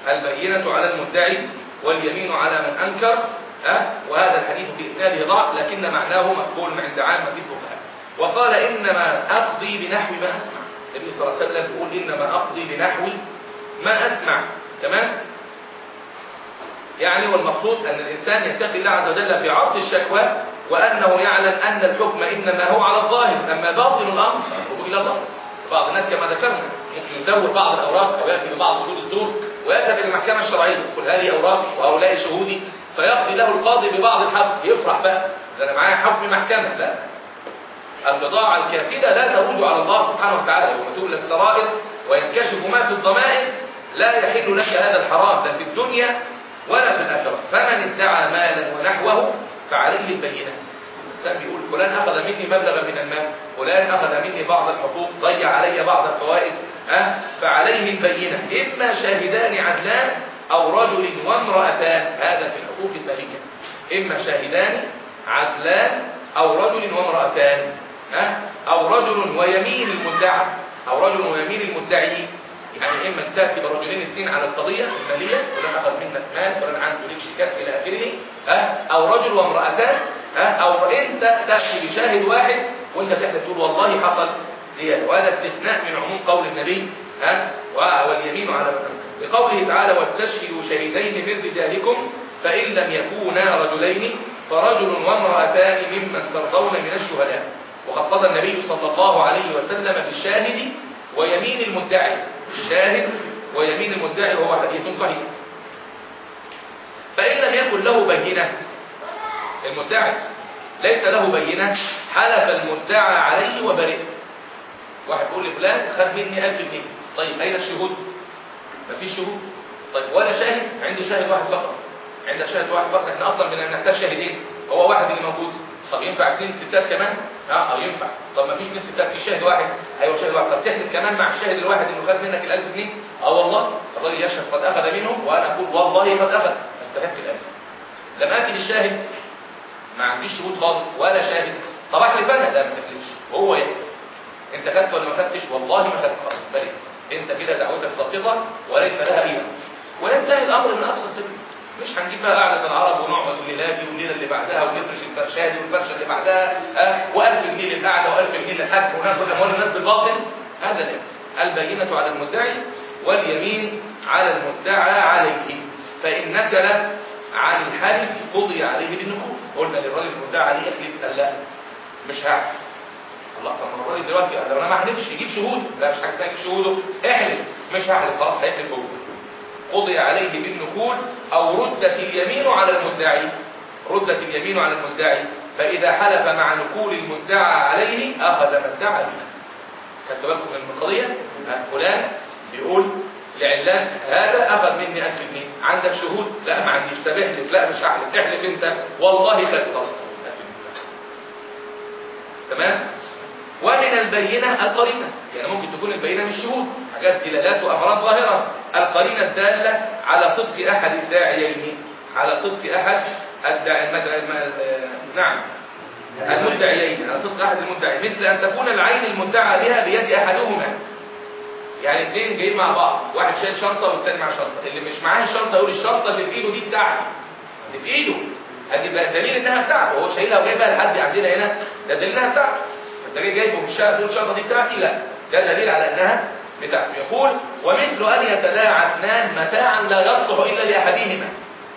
البينة على المدعي واليمين على من أنكر أه؟ وهذا الحديث في إسناده ضعف لكن معناه مقبول عند عامة الفقهاء. وقال إنما أقضي بنحو ما أسمع. النبي صلى الله عليه وسلم يقول إنما أقضي بنحو ما أسمع. تمام؟ يعني والمقصود أن الإنسان يتقي الله عز وجل في عرض الشكوى وأنه يعلم أن الحكم إنما هو على الظاهر أما باطن الأمر فالرجوع إلى الله بعض الناس كما ذكرنا ممكن يزور بعض الأوراق أو يأتي ببعض شهود الزور ويذهب إلى المحكمة الشرعية يقول هذه أوراق وهؤلاء شهودي فيقضي له القاضي ببعض الحق يفرح بقى. ده أنا معايا حكم محكمة. لا. البضاعة الكاسدة لا تروج على الله سبحانه وتعالى يوم تبلى السرائر وينكشف ما في الضمائر لا يحل لك هذا الحرام لا في الدنيا ولا في الآخرة. فمن ادعى مالا ونحوه فعليه البينة. الإنسان بيقول فلان أخذ مني مبلغا من المال فلان أخذ مني بعض الحقوق ضيع علي بعض الفوائد أه؟ فعليه البينة. إما شاهدان عدلان أو رجل وامرأتان هذا في الحقوق المالية إما شاهدان عدلان أو رجل وامرأتان أه؟ أو رجل ويمين المدعى أو رجل ويمين المدعي. يعني إما تأتي برجلين اثنين على القضية المالية فلان أخذ منك مال فلان عنده ليك شيكات إلى آخره. أه؟ أو رجل وامرأتان أه؟ أو أنت تأتي بشاهد واحد وأنت تحلف تقول والله حصل زيادة. وهذا استثناء من عموم قول النبي ها؟ واليمين على مثلا بقوله تعالى واستشهدوا شهيدين من رجالكم فإن لم يكونا رجلين فرجل وامرأتان ممن ترضون من الشهداء. وقد قضى النبي صلى الله عليه وسلم بالشاهد ويمين المدعي. الشاهد ويمين المدعي وهو حديث صحيح. فإن لم يكن له بينة المدعي ليس له بينة حلف المدعى عليه وبرئ. واحد يقول لفلان خد مني 1000 جنيه. طيب أين الشهود؟ مفيش شهود. طيب ولا شاهد عندي شاهد واحد فقط. عندك شاهد واحد فقط. إحنا أصلا بدنا نحتاج شاهدين. هو واحد اللي موجود. طب ينفع اثنين ستات كمان؟ آه ينفع. طب ما فيش اثنين ستات في شاهد واحد. أيوه شاهد واحد. طب تحلف كمان مع الشاهد الواحد انه خد منك ال1000 جنيه؟ آه والله. الراجل يشهد قد أخذ منهم وأنا أقول والله قد أخذ. استفدت الالف لم آتي بالشاهد. ما عنديش شهود خالص ولا شاهد. طب أحلف أنا؟ لا ما تحلفش. هو يحلف. أنت خدت ولا ما خدتش؟ والله ما خدت خالص. بل أنت كده دعوتك ساقطه وليس لها قيمة. وينتهي الأمر من أقصى السبيل. مش هنجيب بقى قعده العرب ونعبد الليلة دي والليله اللي بعدها ونفرش الفرشاه دي والفرشه اللي بعدها آه و1000 جنيه للقعدة و1000 جنيه للحج وناخد أموال الناس بالباطل. هذا لا. البينة على المدعي واليمين على المدعى عليه. فان نكل عن الحلف قضي عليه بالنكول قلنا للراجل المدعى عليه أحلف قال لا. مش هعمل الله طب الراجل دلوقتي لو أنا ما أحلفش يجيب شهود. لا مش حاجة شهوده. احلف. مش هحلف خلاص هيحلف هو. قضي عليه بالنكول أو ردت اليمين على المدعي. ردت اليمين على المدعي. فإذا حلف مع نكول المدعى عليه أخذ ما ادعى به. خدت بالكم من القضية؟ فلان بيقول لعلان هذا أخذ مني 1000 جنيه. عندك شهود؟ لا ما عنديش. طب احلف. لا مش هحلف. احلف انت. والله خدت خلاص. تمام؟ ومن البينة القرينة. يعني ممكن تكون البينة مش شهود حاجات دلالات وأمارات ظاهرة. القرينة الدالة على صدق أحد الداعيين. على صدق أحد الداعي المدعي الم- نعم. المدعيين. على صدق أحد المدعي. مثل أن تكون العين المدعى بها بيد أحدهما. يعني اثنين جايين مع بعض. واحد شايل شنطة والتاني معاه شنطة. اللي مش معاه الشنطه يقول الشنطة اللي في إيده دي بتاعتي اللي في إيده. ادي بقى دليل إنها بتاعته. هو شايلها وجايبها لحد عندنا هنا. ده دليل انها بتاعته. انت جاي جايبه في الشارع تقول الشنطه دي بتاعتي لا. ده دليل على أنها بتاعته يقول ومثل أن يتداعى اثنان متاعا لا يصلح إلا لأحدهما.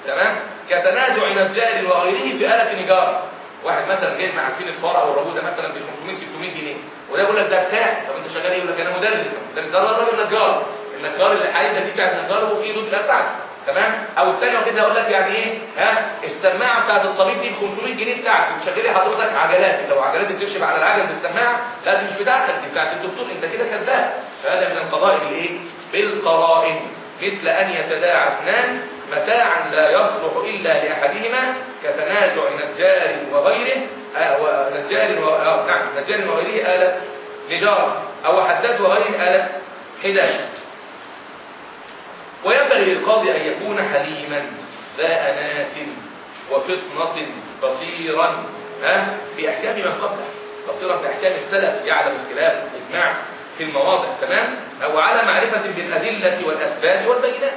تمام؟ كتنازع نجار وغيره في آلة نجارة. واحد مثلا جايب مع عارفين الفار أو الرابوده مثلا ب 500 600 جنيه. وده يقول لك ده بتاعي طب أنت شغال إيه؟ يقول لك أنا مدرس. مدرس ده راجل نجار النجار. اللي عايزه دي بتاعت النجار وفي تبقى بتاعته تمام؟ أو الثاني واخدها يقول لك يعني إيه؟ ها؟ السماعة بتاعت الطبيب دي ب 500 جنيه بتاعتي تشغلي حضرتك عجلاتي لو عجلاتي بتمشي على العجل بالسماعة لا دي مش بتاعتك دي بتاعت الدكتور. أنت كده كذاب. فهذا من القضاء بالايه بالقرائن. مثل أن يتداعى اثنان متاعا لا يصلح إلا لأحدهما كتنازع نجار وغيره آه ونجار و... آه نعم نجار وغيره آلة نجارة. أو حداد وغيره آلة حداد. وينبغي للقاضي أن يكون حليما ذا أنات وفطنة بصيرا ها بأحكام من قبله. بصيرا بأحكام السلف يعلم الخلاف والإجماع في المواضع تمام؟ أو على معرفة بالأدلة والأسباب والبينات.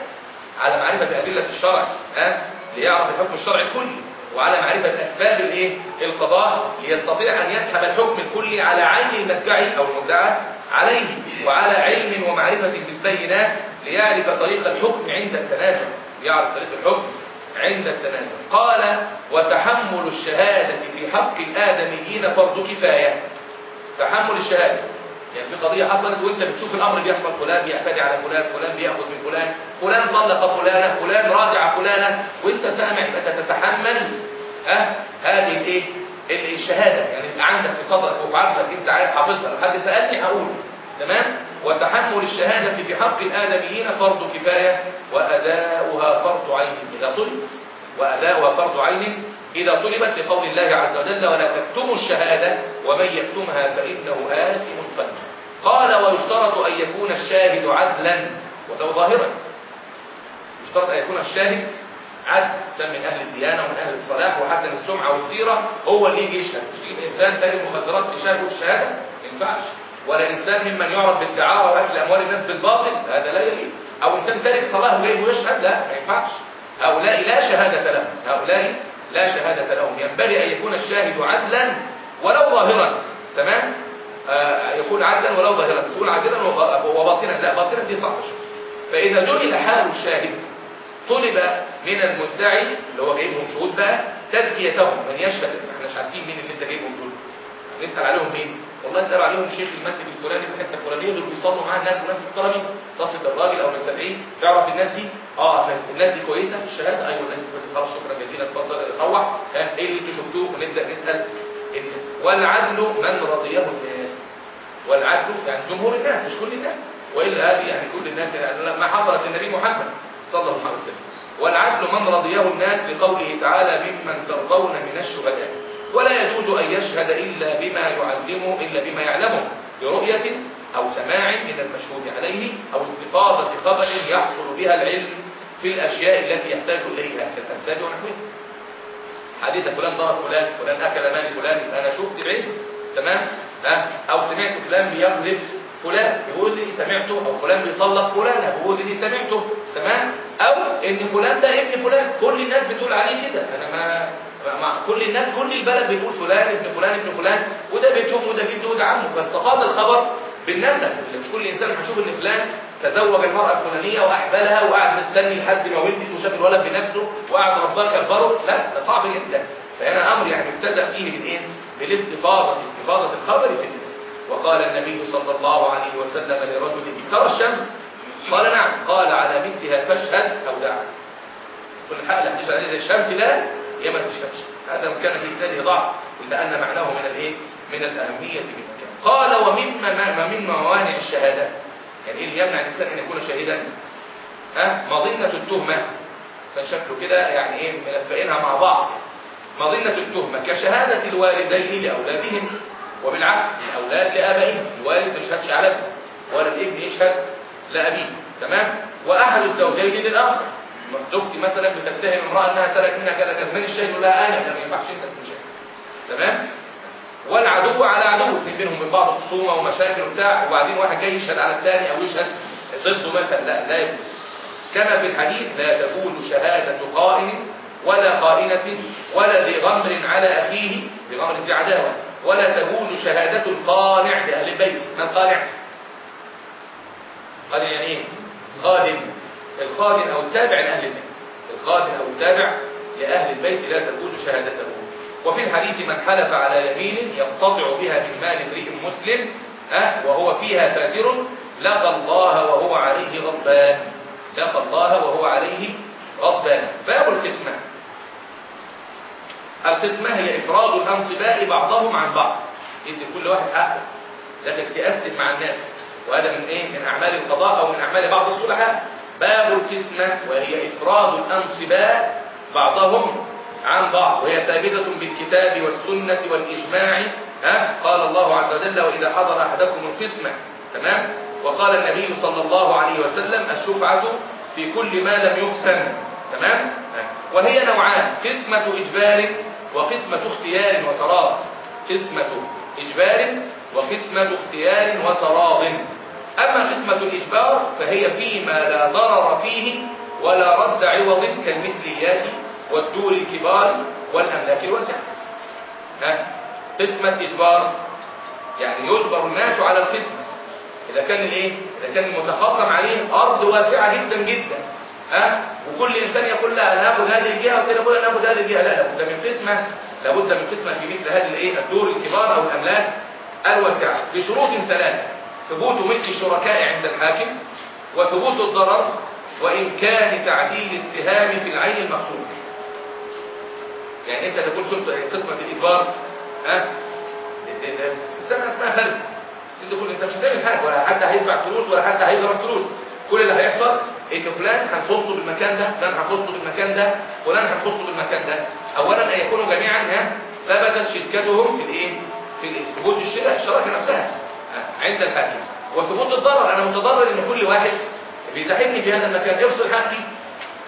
على معرفة أدلة الشرع ها ليعرف الحكم الشرعي الكلي وعلى معرفة أسباب الإيه؟ القضاء ليستطيع أن يسحب الحكم الكلي على عين المدعي أو المدعى عليه. وعلى علم ومعرفة بالبينات ليعرف طريق الحكم عند التنازع يعرف طريق الحكم عند التنازع قال وتحمل الشهادة في حق الآدميين فرض كفاية. تحمل الشهادة. يعني في قضية حصلت وانت بتشوف الأمر بيحصل فلان بيعتدي على فلان فلان بيأخذ من فلان فلان طلق فلانة فلان راجع فلانة وانت سامع أنت تتحمل. ها؟ هذه الإيه؟ ال- الشهادة. يعني عندك في صدرك وفي عقلك أنت حافظها. لو حد سألني هقول. تمام؟ وتحمل الشهادة في حق الآدميين فرض كفاية وأداؤها فرض عين إذا طلب وأداؤها فرض عين إذا طلبت لقول الله عز وجل ولا تكتموا الشهادة ومن يكتمها فإنه آثم قلبه قال ويشترط أن يكون الشاهد عدلا ولو ظاهرا. يشترط أن يكون الشاهد عدل إنسان من أهل الديانة ومن أهل الصلاح وحسن السمعة والسيرة هو اللي يجي يشهد مش إنسان تاجر مخدرات في الشهادة ما ينفعش. ولا إنسان ممن يعرف بالدعارة وأكل أموال الناس بالباطل هذا لا يليق. أو إنسان تارك صلاة وجاي يشهد لا ما ينفعش. هؤلاء لا شهادة لهم. هؤلاء لا شهادة لهم. ينبغي أن يكون الشاهد عدلا ولو ظاهرا. تمام؟ آه يكون عدلا ولو ظاهرا. يقول عدلا وب- وباطنا. لا باطنا دي صعبة شوية. فإذا جهل حال الشاهد طلب من المدعي اللي هو جايبهم شهود بقى تزكيتهم من يشهد إحنا مش عارفين مين اللي أنت جايبهم دول نسأل عليهم مين؟ والله اسأل عليهم شيخ المسجد الفلاني في الحتة الفلانية دول بيصلوا معاه هناك وناس محترمين تصل بالراجل أو بالسبعين تعرف الناس دي؟ آه الناس دي. كويسة؟ الشهادة؟ أيوه الناس دي كويسة. خلاص شكرا جزيلا. اتفضل روح. ها إيه اللي أنتوا شفتوه؟ ونبدا نسأل الناس. والعدل من رضيه الناس. والعدل يعني جمهور الناس مش كل الناس. وإلا هذه يعني كل الناس يعني ما حصلت للنبي محمد صلى الله عليه وسلم. والعدل من رضيه الناس لقوله تعالى ممن ترضون من الشهداء. ولا يجوز أن يشهد إلا بما يعلمه إلا بما يعلمه برؤية أو سماع من المشهود عليه أو استفاضة خبر يحصل بها العلم في الأشياء التي يحتاج إليها كالأنساب ونحوها حديث فلان ضرب فلان فلان أكل مال فلان أنا شفت بعيني تمام؟ ها؟ أو سمعت فلان بيقذف فلان لي سمعته أو فلان بيطلق فلانة بيقول لي سمعته تمام؟ أو إن فلان ده ابن فلان كل الناس بتقول عليه كده. أنا ما كل الناس كل البلد بتقول فلان ابن فلان ابن فلان وده بيتهم وده جده وده عمه. فاستفاض الخبر بالنسب. مش كل إنسان هيشوف إن فلان تزوج المرأة الفلانية وأحبلها وقعد مستني لحد ما ولدت وشاف الولد بنفسه وقعد رباه كبره. لا ده صعب جدا. فهنا أمر يعني ابتدأ فيه بالإيه؟ بالاستفاضة استفاضة الخبر في الناس. وقال النبي صلى الله عليه وسلم لرجل ترى الشمس؟ قال نعم. قال على مثلها فاشهد أو دع كل حق عليه زي الشمس لا يا ما تشهدش هذا كان في إسناده ضعف إلا أن معناه من الإيه؟ من الأهمية بمكان قال ومما ما من موانع الشهادة. يعني إيه اللي يمنع الإنسان أن يكون شاهدا ها؟ مظنة التهمة. فشكله كده يعني إيه؟ ملفقينها مع بعض. مظنة التهمة كشهادة الوالدين لأولادهم وبالعكس الأولاد لآبائهم. الوالد ما يشهدش على ابنه ولا الابن يشهد لأبيه. تمام؟ وأحد الزوجين للآخر. زوجتي مثلا بتتهم امرأة أنها سرقت منها كذا من الشاهد يقول لها لا ما ينفعش أنت تكون شاهد تمام؟ والعدو على عدو. في بينهم من بعض خصومة ومشاكل وبتاع. وبعدين واحد جاي يشهد على الثاني أو يشهد ضده مثلا. لا لا يجوز. كما في الحديث لا تكون شهادة خائن ولا خائنة ولا ذي غمر على أخيه ذي غمر في عداوة. ولا تكون شهادة القانع لأهل البيت. القانع؟ قانع يعني إيه؟ خادم. الخادم أو التابع لأهل البيت. الخادم أو التابع لأهل البيت لا تكون شهادته. وفي الحديث من حلف على يمين يقتطع بها من مال امرئ مسلم ها وهو فيها فاجر لقى الله وهو عليه غضبان. لقى الله وهو عليه غضبان. باب القسمة. القسمة هي إفراد الأنصباء بعضهم عن بعض. يدي كل واحد حقه. لكن تقسم مع الناس. وهذا من إيه؟ من أعمال القضاء أو من أعمال بعض الصلحاء. باب القسمة وهي إفراد الأنصباء بعضهم عن بعض وهي ثابتة بالكتاب والسنة والإجماع ها؟ قال الله عز وجل وإذا حضر أحدكم القسمة تمام؟ وقال النبي صلى الله عليه وسلم الشفعة في كل ما لم يقسم تمام. وهي نوعان قسمة إجبار وقسمة اختيار وتراض. قسمة إجبار وقسمة اختيار وتراض. أما قسمة الإجبار فهي فيما لا ضرر فيه ولا رد عوض كالمثليات والدور الكبار والأملاك الواسعة ها؟ قسمة إجبار يعني يجبر الناس على القسمة إذا كان الإيه؟ إذا كان المتخاصم عليه أرض واسعة جدا جدا. ها؟ وكل إنسان يقول لا أنا آخذ هذه الجهة والثاني يقول أنا آخذ هذه الجهة. لا لابد من قسمة لابد من قسمة في مثل هذه الإيه؟ الدور الكبار أو الأملاك الواسعة بشروط ثلاثة. ثبوت ملك الشركاء عند الحاكم وثبوت الضرر وإمكان تعديل السهام في العين المقصود. يعني أنت تكون شرط قسمة الإجبار ها؟ سنة اسمها فرز أنت تقول أنت مش هتعمل حاجة ولا حد هيدفع فلوس ولا حد هيضرب فلوس. كل اللي هيحصل إن فلان هنخصه بالمكان ده فلان هنخصه بالمكان ده فلان هنخصه بالمكان ده. اولا أن يكونوا جميعا ها؟ ثبتت شركتهم في الإيه؟ في ثبوت الشراء الشراكه نفسها. عند الحاكم. وثبوت الضرر أنا متضرر إن كل واحد بيزاحمني في هذا المكان. يفصل حقي.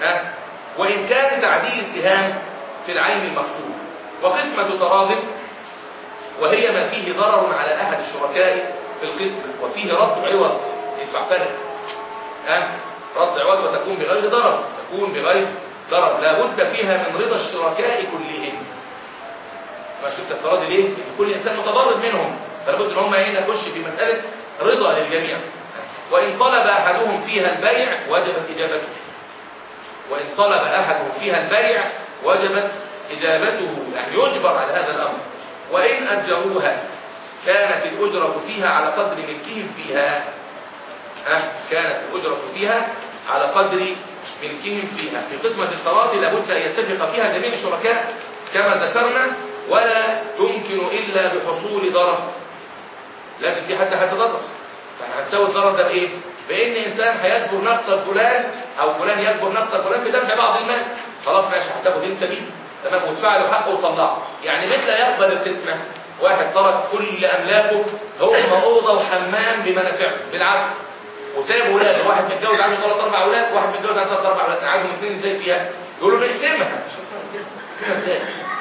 ها؟ وامكان تعديل السهام في العين المقصود. وقسمة تراض وهي ما فيه ضرر على أحد الشركاء في القسمة وفيه رد عوض. يدفع فرق. ها؟ رد عوض وتكون بغير ضرر. تكون بغير ضرر. لا بد فيها من رضا الشركاء كلهم. ما شفت التراضي ليه؟ كل إنسان متضرر منهم. فلا بد أن هم إيه نخش في مسألة رضا للجميع. وإن طلب أحدهم فيها البيع وجبت إجابته. وإن طلب أحدهم فيها البيع وجبت إجابته. يعني يجبر على هذا الأمر. وإن أجروها كانت الأجرة فيها على قدر ملكهم فيها. أه كانت الأجرة فيها على قدر ملكهم فيها. في قسمة التراضي لابد أن يتفق فيها جميع الشركاء كما ذكرنا ولا تمكن إلا بحصول ضرر. لازم في حد هيتضرر فهتساوي الضرر ده بإيه؟ بإن إنسان هيجبر نقص فلان أو فلان يجبر نقص فلان بدفع بعض المال. خلاص ماشي هتاخد أنت بيه تمام وتدفع له حقه وتطلعه يعني مثل يقبل القسمة واحد ترك كل أملاكه هو أوضة وحمام بمنافعه بالعكس وسايب ولاده. واحد متجوز عنده ثلاث أربع أولاد واحد متجوز عنده ثلاث أربع أولاد. قعدهم اثنين إزاي فيها؟ يقولوا نقسمها نقسمها إزاي؟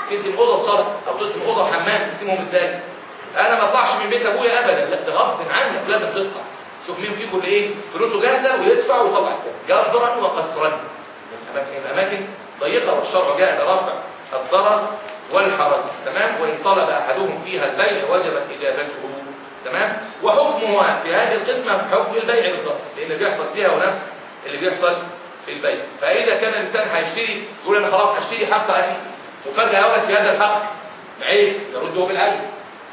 تقسم أوضة وصالة أو تقسم أوضة وحمام تقسمهم إزاي؟ أنا ما اطلعش من بيت ابويا ابدا. لا ده غصب عنك لازم تطلع. شوف مين فيكم اللي إيه فلوسه جاهزة ويدفع ويطلع جبرا وقصرا الأماكن ضيقة والشرع جاء لرفع الضرر والحرج. تمام؟ وإن طلب أحدهم فيها البيع وجبت اجابته تمام؟ وحكمها في هذه القسمة حكم البيع بالضبط لأن بيحصل فيها ونفس اللي بيحصل في البيع. فإذا كان الإنسان هيشتري يقول أنا خلاص هشتري حق أخي. وفجاه وجد في هذا الحق. عيب يرده بالعيب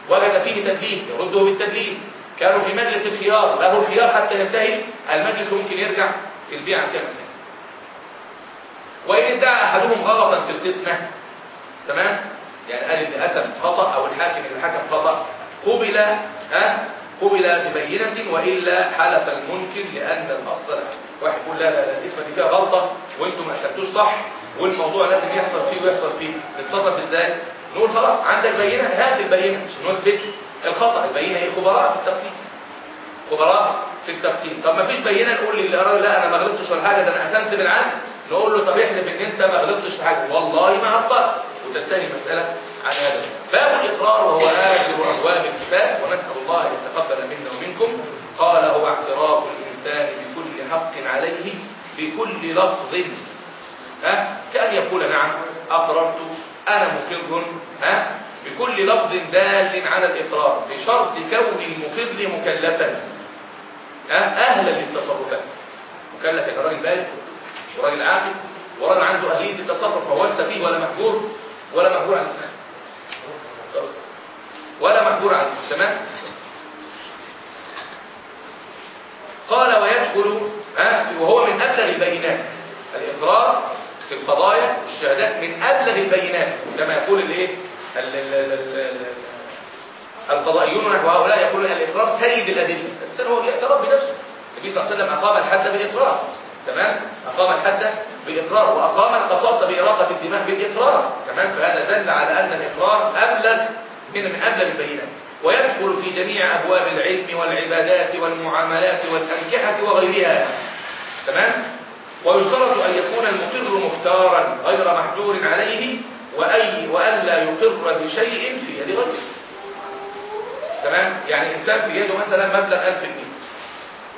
وجد فيه تدليس يرده بالتدليس. كانوا في مجلس الخيار له الخيار حتى ينتهي المجلس ممكن يرجع في البيع كامل وإن ادعى أحدهم غلطا في القسمة تمام؟ يعني قال إن أسم خطأ أو الحاكم إن الحكم خطأ قبل ها؟ قبل ببينة وإلا حلف المنكر لأن الأصل واحد يقول لا لا القسمة دي فيها غلطة وأنتم ما أسمتوش صح والموضوع لازم يحصل فيه ويحصل فيه. نتصرف إزاي؟ نقول خلاص عندك بينة هات البينة. عشان نثبت الخطأ البينة هي خبراء في التقسيم خبراء في التقسيم طب ما فيش بينة نقول للي قرر لا أنا ما غلطتش ولا حاجة ده أنا قسمت بالعدل نقول له طب احلف إن أنت ما غلطتش في حاجة. والله ما اخطات وتنتهي المسألة عن هذا باب الإقرار وهو آخر أبواب الكتاب. ونسأل الله أن يتقبل منا ومنكم. قال هو اعتراف الإنسان بكل حق عليه بكل لفظ. ها؟ كأن يقول نعم أقررت أنا مقر ها؟ بكل لفظ دال على الإقرار بشرط كون المقر مكلفا. أهلا للتصرفات. مكلف يبقى راجل بالغ وراجل عاقل وراجل عنده أهلية التصرف فهو ليس فيه ولا محجور ولا محجور عنه ولا محجور عنه تمام؟ قال ويدخل وهو من أبلغ البينات. الإقرار في القضايا الشهادات من أبلغ البينات كما يقول الايه ال- ال- ال- ال- ال- القضائيون نحو هؤلاء يقولون الإقرار سيد الأدلة. الإنسان هو الاعتراف بنفسه. النبي صلى الله عليه وسلم أقام الحد بالإقرار. تمام؟ أقام الحد بالإقرار وأقام القصاص بإراقة الدماء بالإقرار. تمام؟ فهذا دل على أن الإقرار أبلغ من من أبلغ البينات. ويدخل في جميع أبواب العلم والعبادات والمعاملات والأنكحة وغيرها. تمام؟ ويشترط أن يكون المقر مختارا غير محجور عليه وأي وألا يقر بشيء في يد غيره. تمام؟ يعني إنسان في يده مثلا مبلغ 1000 جنيه.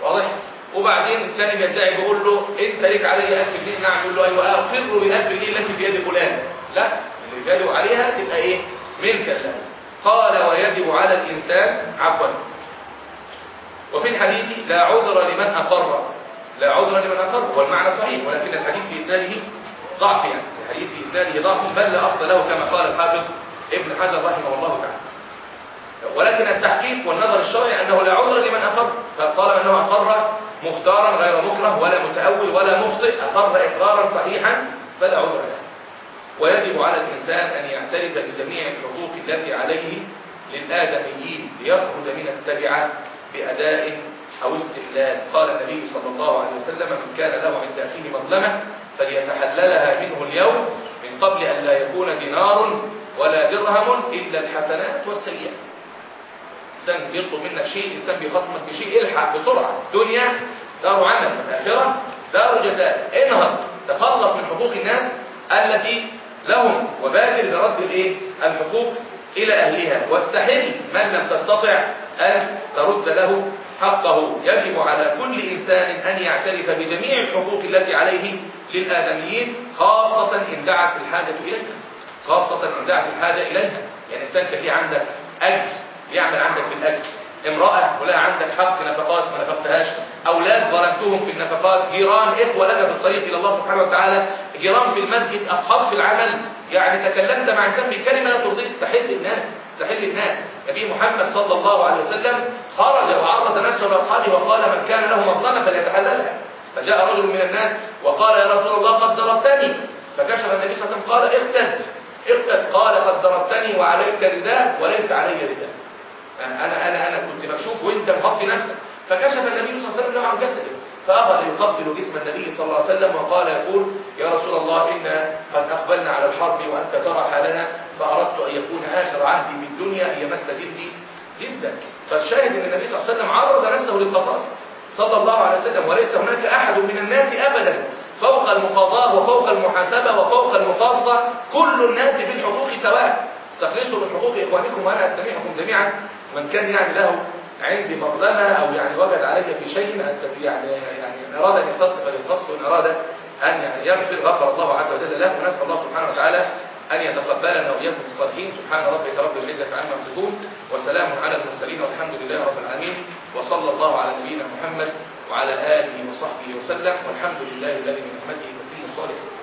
واضح؟ وبعدين الثاني بيدعي بيقول له أنت ليك علي 1000 جنيه. نعم يقول له أيوه أقر بال 1000 جنيه التي في يد فلان. لا اللي في يده عليها تبقى إيه؟ ملكا له. قال ويجب على الإنسان عفوا. وفي الحديث لا عذر لمن أقر. لا عذر لمن اقر والمعنى صحيح ولكن الحديث في إسناده ضعف يعني. الحديث في إسناده ضعف بل لا أصل له كما قال الحافظ ابن حجر رحمه الله تعالى. ولكن التحقيق والنظر الشرعي أنه لا عذر لمن أقر فطالما أنه أقر مختارا غير مكره ولا متأول ولا مخطئ أقر إقرارا صحيحا فلا عذر له. ويجب على الإنسان أن يعترف بجميع الحقوق التي عليه للآدميين ليخرج من التبعة بأداء أو استحلال. قال النبي صلى الله عليه وسلم من كان له عند أخيه مظلمة فليتحللها منه اليوم من قبل أن لا يكون دينار ولا درهم إلا الحسنات والسيئات. إنسان بيطلب منك شيء إنسان بيخصمك بشيء الحق بسرعة. دنيا دار عمل الآخرة دار جزاء. انهض. تخلص من حقوق الناس التي لهم وبادر برد الإيه؟ الحقوق إلى أهلها. واستحل من لم تستطع أن ترد له حقه يجب على كل إنسان أن يعترف بجميع الحقوق التي عليه للآدميين خاصة إن دعت الحاجة إليها خاصة إن دعت الحاجة إليها يعني إنسان كان ليه عندك أجر يعمل عندك بالأجر. امرأة ولا عندك حق نفقات ما نفقتهاش. أولاد ظلمتهم في النفقات. جيران إخوة لك في الطريق إلى الله سبحانه وتعالى. جيران في المسجد أصحاب في العمل. يعني تكلمت مع إنسان بكلمة لا ترضيك تستحل الناس تستحل الناس نبي محمد صلى الله عليه وسلم خرج وعرض نفسه لأصحابه وقال من كان له مظلمة فليتحللها. فجاء رجل من الناس وقال يا رسول الله قد ضربتني. فكشف النبي صلى الله عليه وسلم قال اقتد. اقتد. قال قد ضربتني وعليك رداء وليس علي رداء أنا أنا أنا كنت مكشوف وأنت مغطي نفسك. فكشف النبي صلى الله عليه وسلم عن جسده فأخذ يقبل جسم النبي صلى الله عليه وسلم وقال يقول يا رسول الله إنا قد أقبلنا على الحرب وأنت ترى حالنا فأردت أن يكون آخر عهدي بالدنيا ان يمس جلدي جلدك فالشاهد إن النبي صلى الله عليه وسلم عرض نفسه للقصاص صلى الله عليه وسلم وليس هناك أحد من الناس ابدا. فوق المقاضاة وفوق المحاسبة وفوق المقاصه كل الناس في الحقوق سواء. استخلصوا من حقوق إخوانكم وأنا أستميحكم جميعا. من كان يعني له عندي مظلمة أو يعني وجد علي في شيء أستفي يعني يعني أراد أن يختص فليختص وإن أراد أن يعني يغفر غفر الله عز وجل له ونسأل الله سبحانه وتعالى أن يتقبلنا وإياكم الصالحين. سبحان ربك رب العزة عما يصفون وسلام على المرسلين والحمد لله رب العالمين وصلى الله على نبينا محمد وعلى آله وصحبه وسلم والحمد لله الذي من رحمته تتم الصالحين.